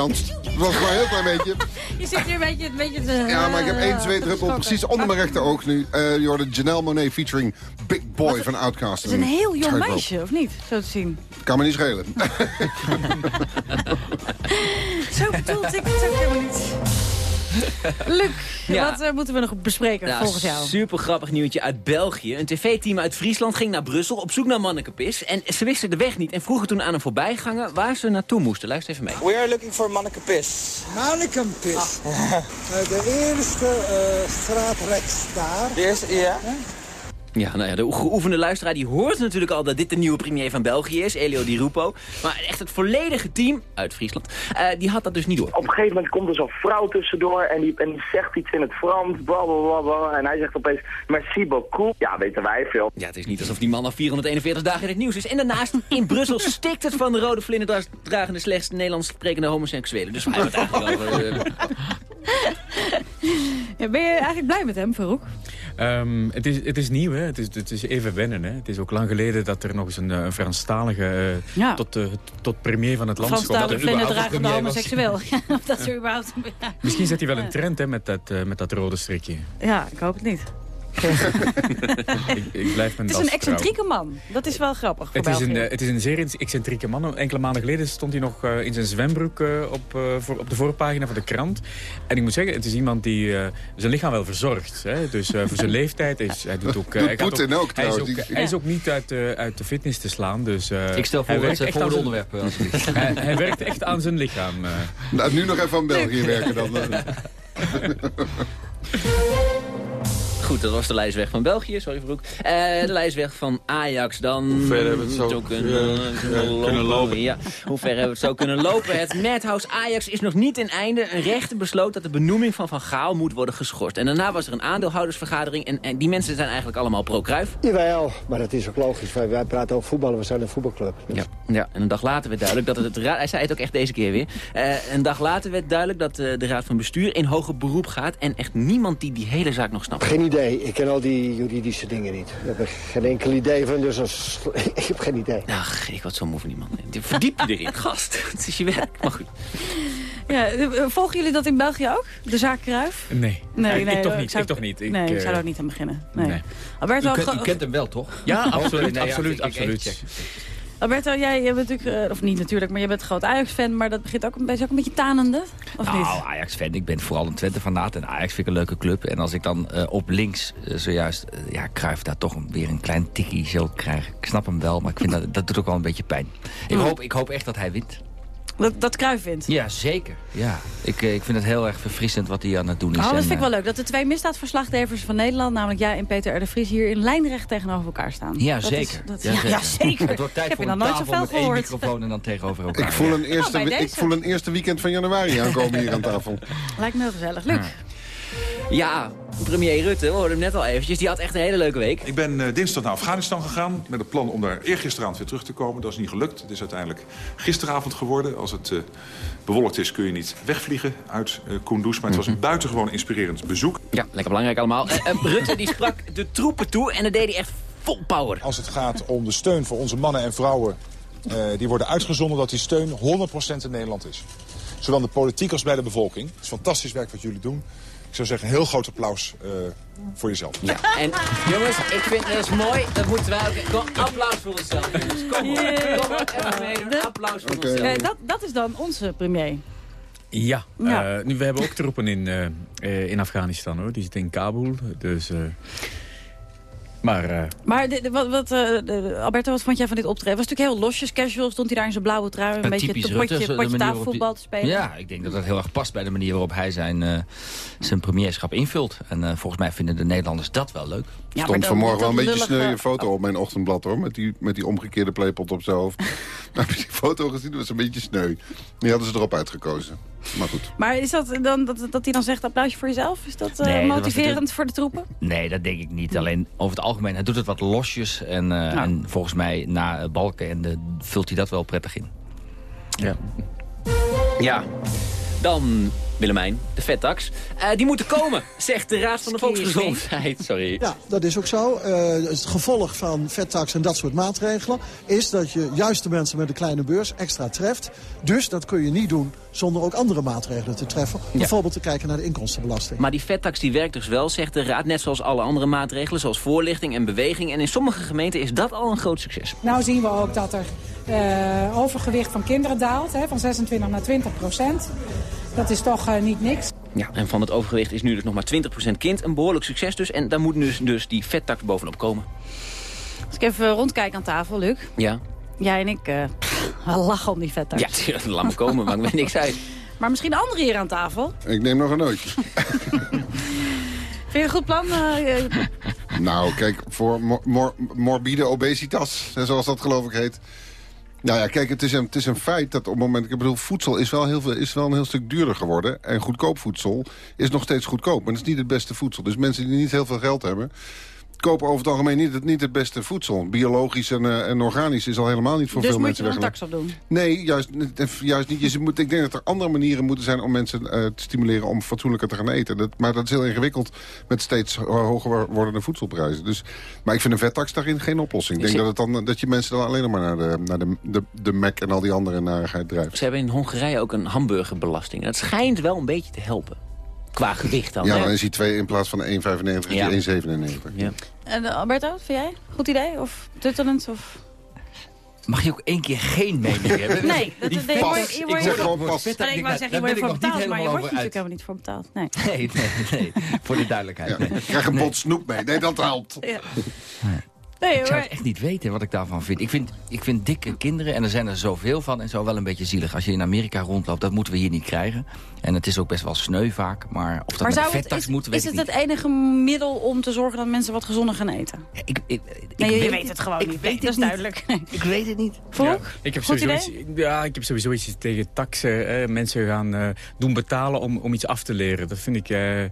Gedanst. was maar een heel klein beetje.
Je zit hier een beetje, een beetje te...
Ja, maar ik heb één zweetdruppel precies onder mijn rechteroog nu. Eh je hoorde Janelle Monet featuring Big Boy van Outkast.
Het is een heel jong meisje, of niet? Zo te zien.
Kan me niet schelen.
Zo bedoeld ik het ook helemaal niet. Luc,
Ja.
wat eh, moeten we nog bespreken volgens jou?
super grappig nieuwtje uit België. Een tv-team uit Friesland ging naar Brussel op zoek naar Mannekepis. En ze wisten de weg niet en vroegen toen aan een voorbijganger waar ze naartoe moesten. Luister even mee.
We are looking for Manneke Piss.
Manneke Piss. de eerste eh, straat rechts daar.
De eerste, ja.
Ja, nou ja, de geoefende luisteraar die hoort natuurlijk al dat dit de nieuwe premier van België is, Elio Di Rupo. Maar echt het volledige team uit Friesland, eh, die had dat dus niet door.
Op een gegeven moment komt er zo'n vrouw tussendoor en die, en die zegt iets in het Frans, bla bla bla bla. En hij zegt opeens, merci beaucoup. Ja, weten wij veel.
Ja, het is niet alsof die man al 441 dagen in het nieuws is. En daarnaast, in Brussel stikt het van de rode vlinderdragende slechts Nederlands sprekende homoseksuelen. Dus we het eigenlijk over? eh?
Ja, ben je eigenlijk blij met hem, Farouk?
Ehm, het, is, het is nieuw, hè? Het, is, het is even wennen. Hè? Het is ook lang geleden dat er nog eens een, eh, een Franstalige eh,
Ja.
tot, tot premier van het land
Frans
schoot.
Taal
Dat er überhaupt een
vlinderdragende
premier was.
homoseksueel. of dat er überhaupt... Ja.
Misschien zet hij wel een trend hè, met, dat, eh, met dat rode strikje.
Ja, ik hoop het niet.
ik, ik blijf mijn
Het is een excentrieke man. Dat is wel grappig voor
Het is, een, eh, het is een zeer excentrieke man. Enkele maanden geleden stond hij nog eh, in zijn zwembroek eh, op, eh, voor, op de voorpagina van de krant. En ik moet zeggen, het is iemand die eh, zijn lichaam wel verzorgt. Hè? Dus eh, voor zijn leeftijd is hij doet ook...
Doet
hij, gaat
Poetin ook,
hij, is
trouwens.
ook, hij is ook niet uit, de uit de fitness te slaan. Dus, eh,
Ik stel voor
hij
dat
werkt
ze
echt
voor
aan
de
zijn- hij, hij werkt echt aan zijn lichaam. eh.
Nou, nu nog even aan België werken dan.
Goed, dat was de lijst weg van België, sorry Vroek. Eh, de lijst weg van Ajax dan.
Hoe ver hebben we het zo-
kunnen,
ja, ja, kunnen lopen?
Ja, hoe ver hebben we het zo kunnen lopen? Het Madhouse Ajax is nog niet in einde. Een rechter besloot dat de benoeming van Van Gaal moet worden geschorst. En daarna was er een aandeelhoudersvergadering. En, en die mensen zijn eigenlijk allemaal pro-Kruif.
Jawel, maar dat is ook logisch. Wij, wij praten over voetballen, we zijn een voetbalclub. Dus
Ja, ja, en een dag later werd duidelijk dat het... het ra- hij zei het ook echt deze keer weer. Eh, een dag later werd duidelijk dat eh, de Raad van Bestuur in hoger beroep gaat. En echt niemand die die hele zaak nog snapt.
Geen idee, ik ken al die juridische dingen niet. Daar heb ik geen enkel idee van, dus als... ik heb geen idee.
Ach, ik word zo moe van die man. Verdiep je erin, gast. Het is je werk, maar goed.
Ja, eh, volgen jullie dat in België ook? De zaak Kruif?
Nee,
Nee,
ik,
nee,
ik toch
ik
niet.
zou-
ik toch niet. Ik,
nee, ik
eh,
zou er ook niet aan beginnen. Nee.
nee.
Alberto,
U, u kent hem wel, toch?
Ja, absoluut,
Nee, ja,
absoluut,
ik- ik-
absoluut.
Alberto, jij jij bent natuurlijk, eh, of niet natuurlijk, maar je bent een groot Ajax-fan. Maar dat begint ook een beetje, ook een beetje tanende, of
nou,
niet?
Ajax-fan. Ik ben vooral een Twente-fanaat. En Ajax vind ik een leuke club. En als ik dan eh, op links eh, zojuist, ja, Cruijff daar toch een- weer een klein tikkie zo krijg. Ik snap hem wel, maar ik vind dat, dat doet ook wel een beetje pijn. Ik,
Ja.
hoop, ik hoop echt dat hij wint.
Dat, dat Cruijff vindt.
Ja, zeker. Ja. Ik, eh, ik vind het heel erg verfrissend wat hij aan het doen is.
Oh, dat
En,
vind ik
eh,
wel leuk. Dat de twee misdaadverslaggevers van Nederland, namelijk jij en Peter R. de Vries, hier in lijnrecht tegenover elkaar staan.
Ja,
Dat
zeker.
is- dat-
ja,
ja, ja, zeker.
Het wordt tijd
Ik heb
voor een
nooit
tafel
zoveel
met één
gehoord.
microfoon en dan tegenover elkaar.
Ik voel, een eerste,
Oh,
ik voel een eerste weekend van januari aankomen hier aan tafel.
Lijkt me heel gezellig. Luc,
Ja, premier Rutte, we hoorden hem net al eventjes. Die had echt een hele leuke week.
Ik ben eh, dinsdag naar Afghanistan gegaan met het plan om daar eergisteravond weer terug te komen. Dat is niet gelukt. Het is uiteindelijk gisteravond geworden. Als het eh, bewolkt is kun je niet wegvliegen uit Kunduz. Maar het was een buitengewoon inspirerend bezoek.
Ja, lekker belangrijk allemaal. Rutte die sprak de troepen toe en dat deed hij echt vol power.
Als het gaat om de steun voor onze mannen en vrouwen... eh, die worden uitgezonden dat die steun 100% in Nederland is. Zowel de politiek als bij de bevolking. Het is fantastisch werk wat jullie doen. Ik zou zeggen, een heel groot applaus eh, voor jezelf.
Ja, en jongens, ik vind dat is mooi. Dat moeten wij ook... Kom, applaus voor onszelf, jongens. Kom op, kom op, even meedoen. Applaus voor onszelf.
eh, dat, dat is dan onze premier.
Ja,
Ja.
eh, nu, we hebben ook troepen in, eh, eh, in Afghanistan hoor. Die zitten in Kabul. Dus, eh, maar eh,
Maar de, de- wat, wat, eh, Alberto, wat vond jij van dit optreden? Was natuurlijk heel losjes, casual. Stond hij daar in zijn blauwe trui. Een
Ja,
beetje
Rutte,
potje, tafelvoetbal
die-
te spelen.
Ja, ik denk dat dat heel erg past bij de manier waarop hij zijn, eh, zijn premierschap invult. En eh, volgens mij vinden de Nederlanders dat wel leuk.
maar
stond
dan-
vanmorgen wel een beetje
lullige-
sneu foto op mijn ochtendblad hoor. Met die, met die omgekeerde playpot op zijn hoofd. Heb je die foto gezien? Dat was een beetje sneu. Die hadden ze erop uitgekozen. Maar goed.
Maar is dat dan dat, dat hij dan zegt applausje voor jezelf? Is dat eh, motiverend
natuurlijk-
voor de troepen?
Nee, dat denk ik niet. Alleen over het algemeen, hij doet het wat losjes. En, eh, en volgens mij na eh, Balken en de, vult hij dat wel prettig in.
Ja.
Ja, dan Willemijn, de vettax. Eh, die moeten komen, zegt de Raad van de Volksgezondheid. Sorry.
Ja, dat is ook zo. Eh, het gevolg van vettax en dat soort maatregelen... is dat je juist de mensen met een kleine beurs extra treft. Dus dat kun je niet doen zonder ook andere maatregelen te treffen. Bijvoorbeeld te kijken naar de inkomstenbelasting.
Maar die vettax die werkt dus wel, zegt de Raad, net zoals alle andere maatregelen... zoals voorlichting en beweging. En in sommige gemeenten is dat al een groot succes.
Nou zien we ook dat er eh, overgewicht van kinderen daalt, hè, van 26 naar 20 procent. Dat is toch eh, niet niks.
Ja, en van het overgewicht is nu dus nog maar 20% kind. Een behoorlijk succes dus. En daar moet dus, dus die vettax bovenop komen.
Als ik even rondkijk aan tafel, Luc.
Ja,
Jij en ik eh, lachen om die vettax.
ja laat me komen, maakt me niks uit.
Maar misschien anderen hier aan tafel.
Ik neem nog een nootje.
Vind je een goed plan? eh,
Nou, kijk, voor mor- mor- morbide obesitas, zoals dat geloof ik heet. Nou ja, kijk, het is, een, het is een feit dat op het moment... Ik bedoel, voedsel is wel, heel veel, is wel een heel stuk duurder geworden. En goedkoop voedsel is nog steeds goedkoop. Maar het is niet het beste voedsel. Dus mensen die niet heel veel geld hebben... kopen over het algemeen niet het, niet het beste voedsel. Biologisch en, eh, en organisch is al helemaal niet voor
dus
veel
moet
mensen
je er een
weggelegd.
tax op doen.
Nee, juist, niet- juist niet. Je moet, ik denk dat er andere manieren moeten zijn om mensen eh, te stimuleren om fatsoenlijker te gaan eten. Dat, maar dat is heel ingewikkeld met steeds ho- hoger wordende voedselprijzen. Dus, maar ik vind een vettax daarin geen oplossing. Ik denk dat, het dan, dat je mensen dan alleen nog maar naar de, naar de, de, de Mac en al die andere narigheid drijft.
Ze hebben in Hongarije ook een hamburgerbelasting. Dat schijnt wel een beetje te helpen. Qua gewicht dan.
Ja,
hè?
dan is hij 2 in plaats van 1,95 is
Ja.
hij 1,97.
Ja.
En eh, Alberto, wat vind jij? Goed idee? Of tuttelend? Of...
Mag je ook één keer geen mening hebben?
Nee, dat,
Die pas.
je
Ik
wordt-
gewoon pas.
Ik wou zeggen, je wordt betaald, maar je wordt natuurlijk helemaal niet voor betaald. Nee.
Nee, nee, nee. Voor de duidelijkheid. Nee.
Ik krijg een bot snoep mee. Nee, dat helpt.
Ja. Nee,
Ik zou het echt niet weten wat ik daarvan vind. Ik, vind. ik vind dikke kinderen, en er zijn er zoveel van... en zo wel een beetje zielig. Als je in Amerika rondloopt, dat moeten we hier niet krijgen. En het is ook best wel sneu vaak. Maar of dat
Maar
met
het,
moet, weet
is
ik
het
niet.
het enige middel om te zorgen dat mensen wat gezonder gaan eten?
Ik, ik,
nee, je
weet
weet
het-
het gewoon
ik
niet.
weet
Nee, dat is
het niet.
duidelijk.
Ik weet het niet.
Volk?
Ik heb,
Goed
sowieso
idee?
iets, ja, ik heb sowieso iets tegen taxen. eh, mensen gaan eh, doen betalen om, om iets af te leren. Dat vind ik... eh,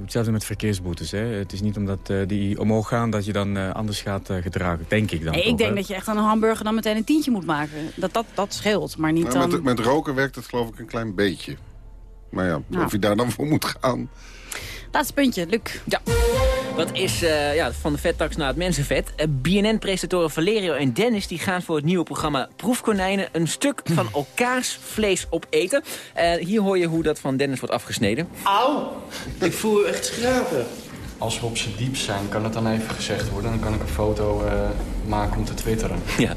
hetzelfde met verkeersboetes. Hè. Het is niet omdat eh, die omhoog gaan dat je dan eh, anders gaat eh, gedragen. Denk ik dan.
Nee,
toch,
ik denk
hè.
dat je echt aan een hamburger dan meteen een tientje moet maken. Dat, dat, dat scheelt, maar niet
Maar
dan...
met, met roken werkt het geloof ik een klein beetje. Maar ja,
Nou.
of je daar dan voor moet gaan...
Laatste puntje, Luc.
Ja. Wat is eh, ja, van de vettax naar het mensenvet? Eh, BNN-presentatoren Valerio en Dennis die gaan voor het nieuwe programma Proefkonijnen... een stuk van elkaars vlees opeten. Eh hier hoor je hoe dat van Dennis wordt afgesneden.
Auw, ik voel echt schrapen. Als we op z'n diep zijn, kan het dan even gezegd worden. Dan kan ik een foto eh, maken om te twitteren.
Ja,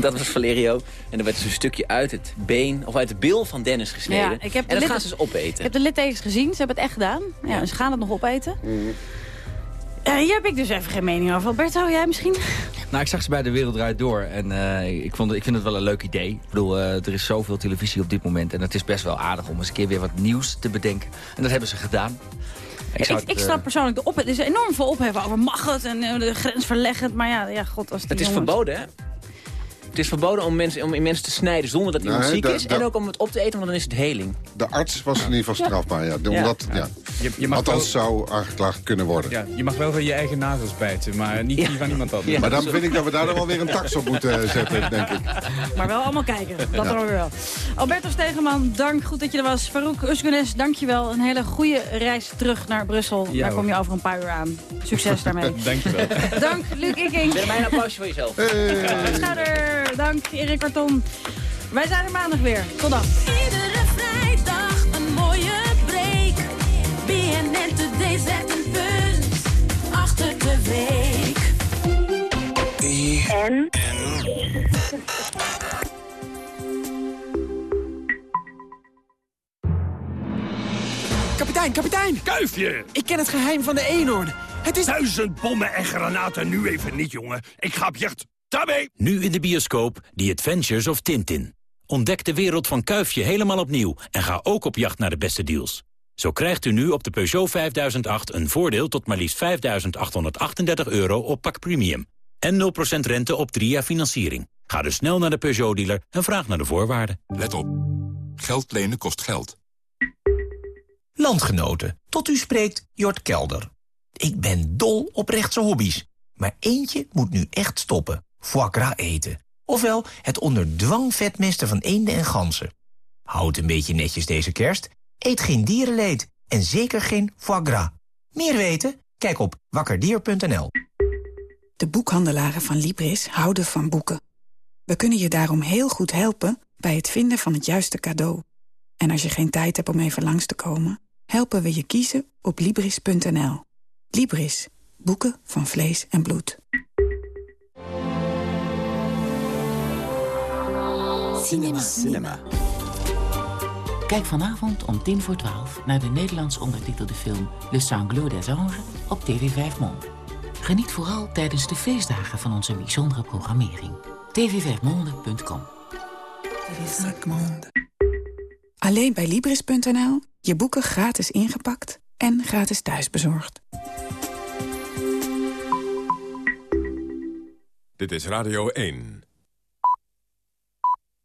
dat was Valerio. En er werd dus een stukje uit het been, of uit de bil van Dennis gesneden.
Ja, ik heb de
en dat gaan ze dus opeten.
Ik heb de littekens gezien, ze hebben het echt gedaan. Ja, Ze gaan het nog opeten. Eh, hier heb ik dus even geen mening over. Alberto, jij misschien?
Nou, ik zag ze bij De Wereld Draait Door. En eh, ik, vond, ik vind het wel een leuk idee. Ik bedoel, eh, er is zoveel televisie op dit moment. En het is best wel aardig om eens een keer weer wat nieuws te bedenken. En dat hebben ze gedaan.
Ik, ik,
het,
snap persoonlijk de op. Er is enorm veel opheffen over mag het en de grensverleggend. Maar ja, ja god, als
Het is
jongens-
verboden, hè? Het is verboden om mensen, om in mensen te snijden zonder dat iemand
Nee,
ziek is. En ook om het op te eten, want dan is het heling.
De arts was in ieder geval strafbaar, ja. Omdat, ja.
Je, je mag
Althans zou aangeklaagd kunnen worden.
Ja, je mag wel van je eigen nagels bijten, maar niet die van iemand anders.
maar dan vind ik dat we daar dan wel weer een tax op moeten eh, zetten, denk ik.
Maar wel allemaal kijken, dat
Ja.
dan weer wel. Alberto Stegeman, dank, goed dat je er was. Farouk Usgunes, dank je wel. Een hele goede reis terug naar Brussel.
Ja,
Daar kom je over een paar uur aan. Succes daarmee.
Dankjewel.
dank, Luc Ikking.
Wil mij een applausje voor jezelf?
Schouder, dank, Erik Karton. Wij zijn er maandag weer. Tot dan.
Iedere vrijdag een mooie break. BNN Today zet een punt achter de week.
En?
Kapitein, kapitein!
Kuifje!
Ik ken het geheim van de eenhoorn. Het is...
Duizend bommen en granaten nu even niet, jongen. Ik ga op jacht. Tabé!
Nu in de bioscoop The Adventures of Tintin. Ontdek de wereld van Kuifje helemaal opnieuw en ga ook op jacht naar de beste deals. Zo krijgt u nu op de Peugeot 5008 een voordeel tot maar liefst 5.838 euro op pak premium. En 0% rente op 3 jaar financiering. Ga dus snel naar de Peugeot-dealer en vraag naar de voorwaarden.
Let op. Geld lenen kost geld.
Landgenoten, tot u spreekt Jort Kelder. Ik ben dol op rechtse hobby's. Maar eentje moet nu echt stoppen. Foie gras eten. Ofwel het onder dwang vetmesten van eenden en ganzen. Houd een beetje netjes deze kerst. Eet geen dierenleed en zeker geen foie gras. Meer weten? Kijk op wakkerdier.nl.
De boekhandelaren van Libris houden van boeken. We kunnen je daarom heel goed helpen bij het vinden van het juiste cadeau. En als je geen tijd hebt om even langs te komen... helpen we je kiezen op Libris.nl. Libris. Boeken van vlees en bloed.
Cinema. Cinema. Kijk vanavond om tien voor twaalf naar de Nederlands ondertitelde film Le Sanglot des Anges op TV 5 Monde. Geniet vooral tijdens de feestdagen van onze bijzondere programmering. tv5monde.com
Alleen bij Libris.nl. Je boeken gratis ingepakt en gratis thuisbezorgd.
Dit is Radio 1.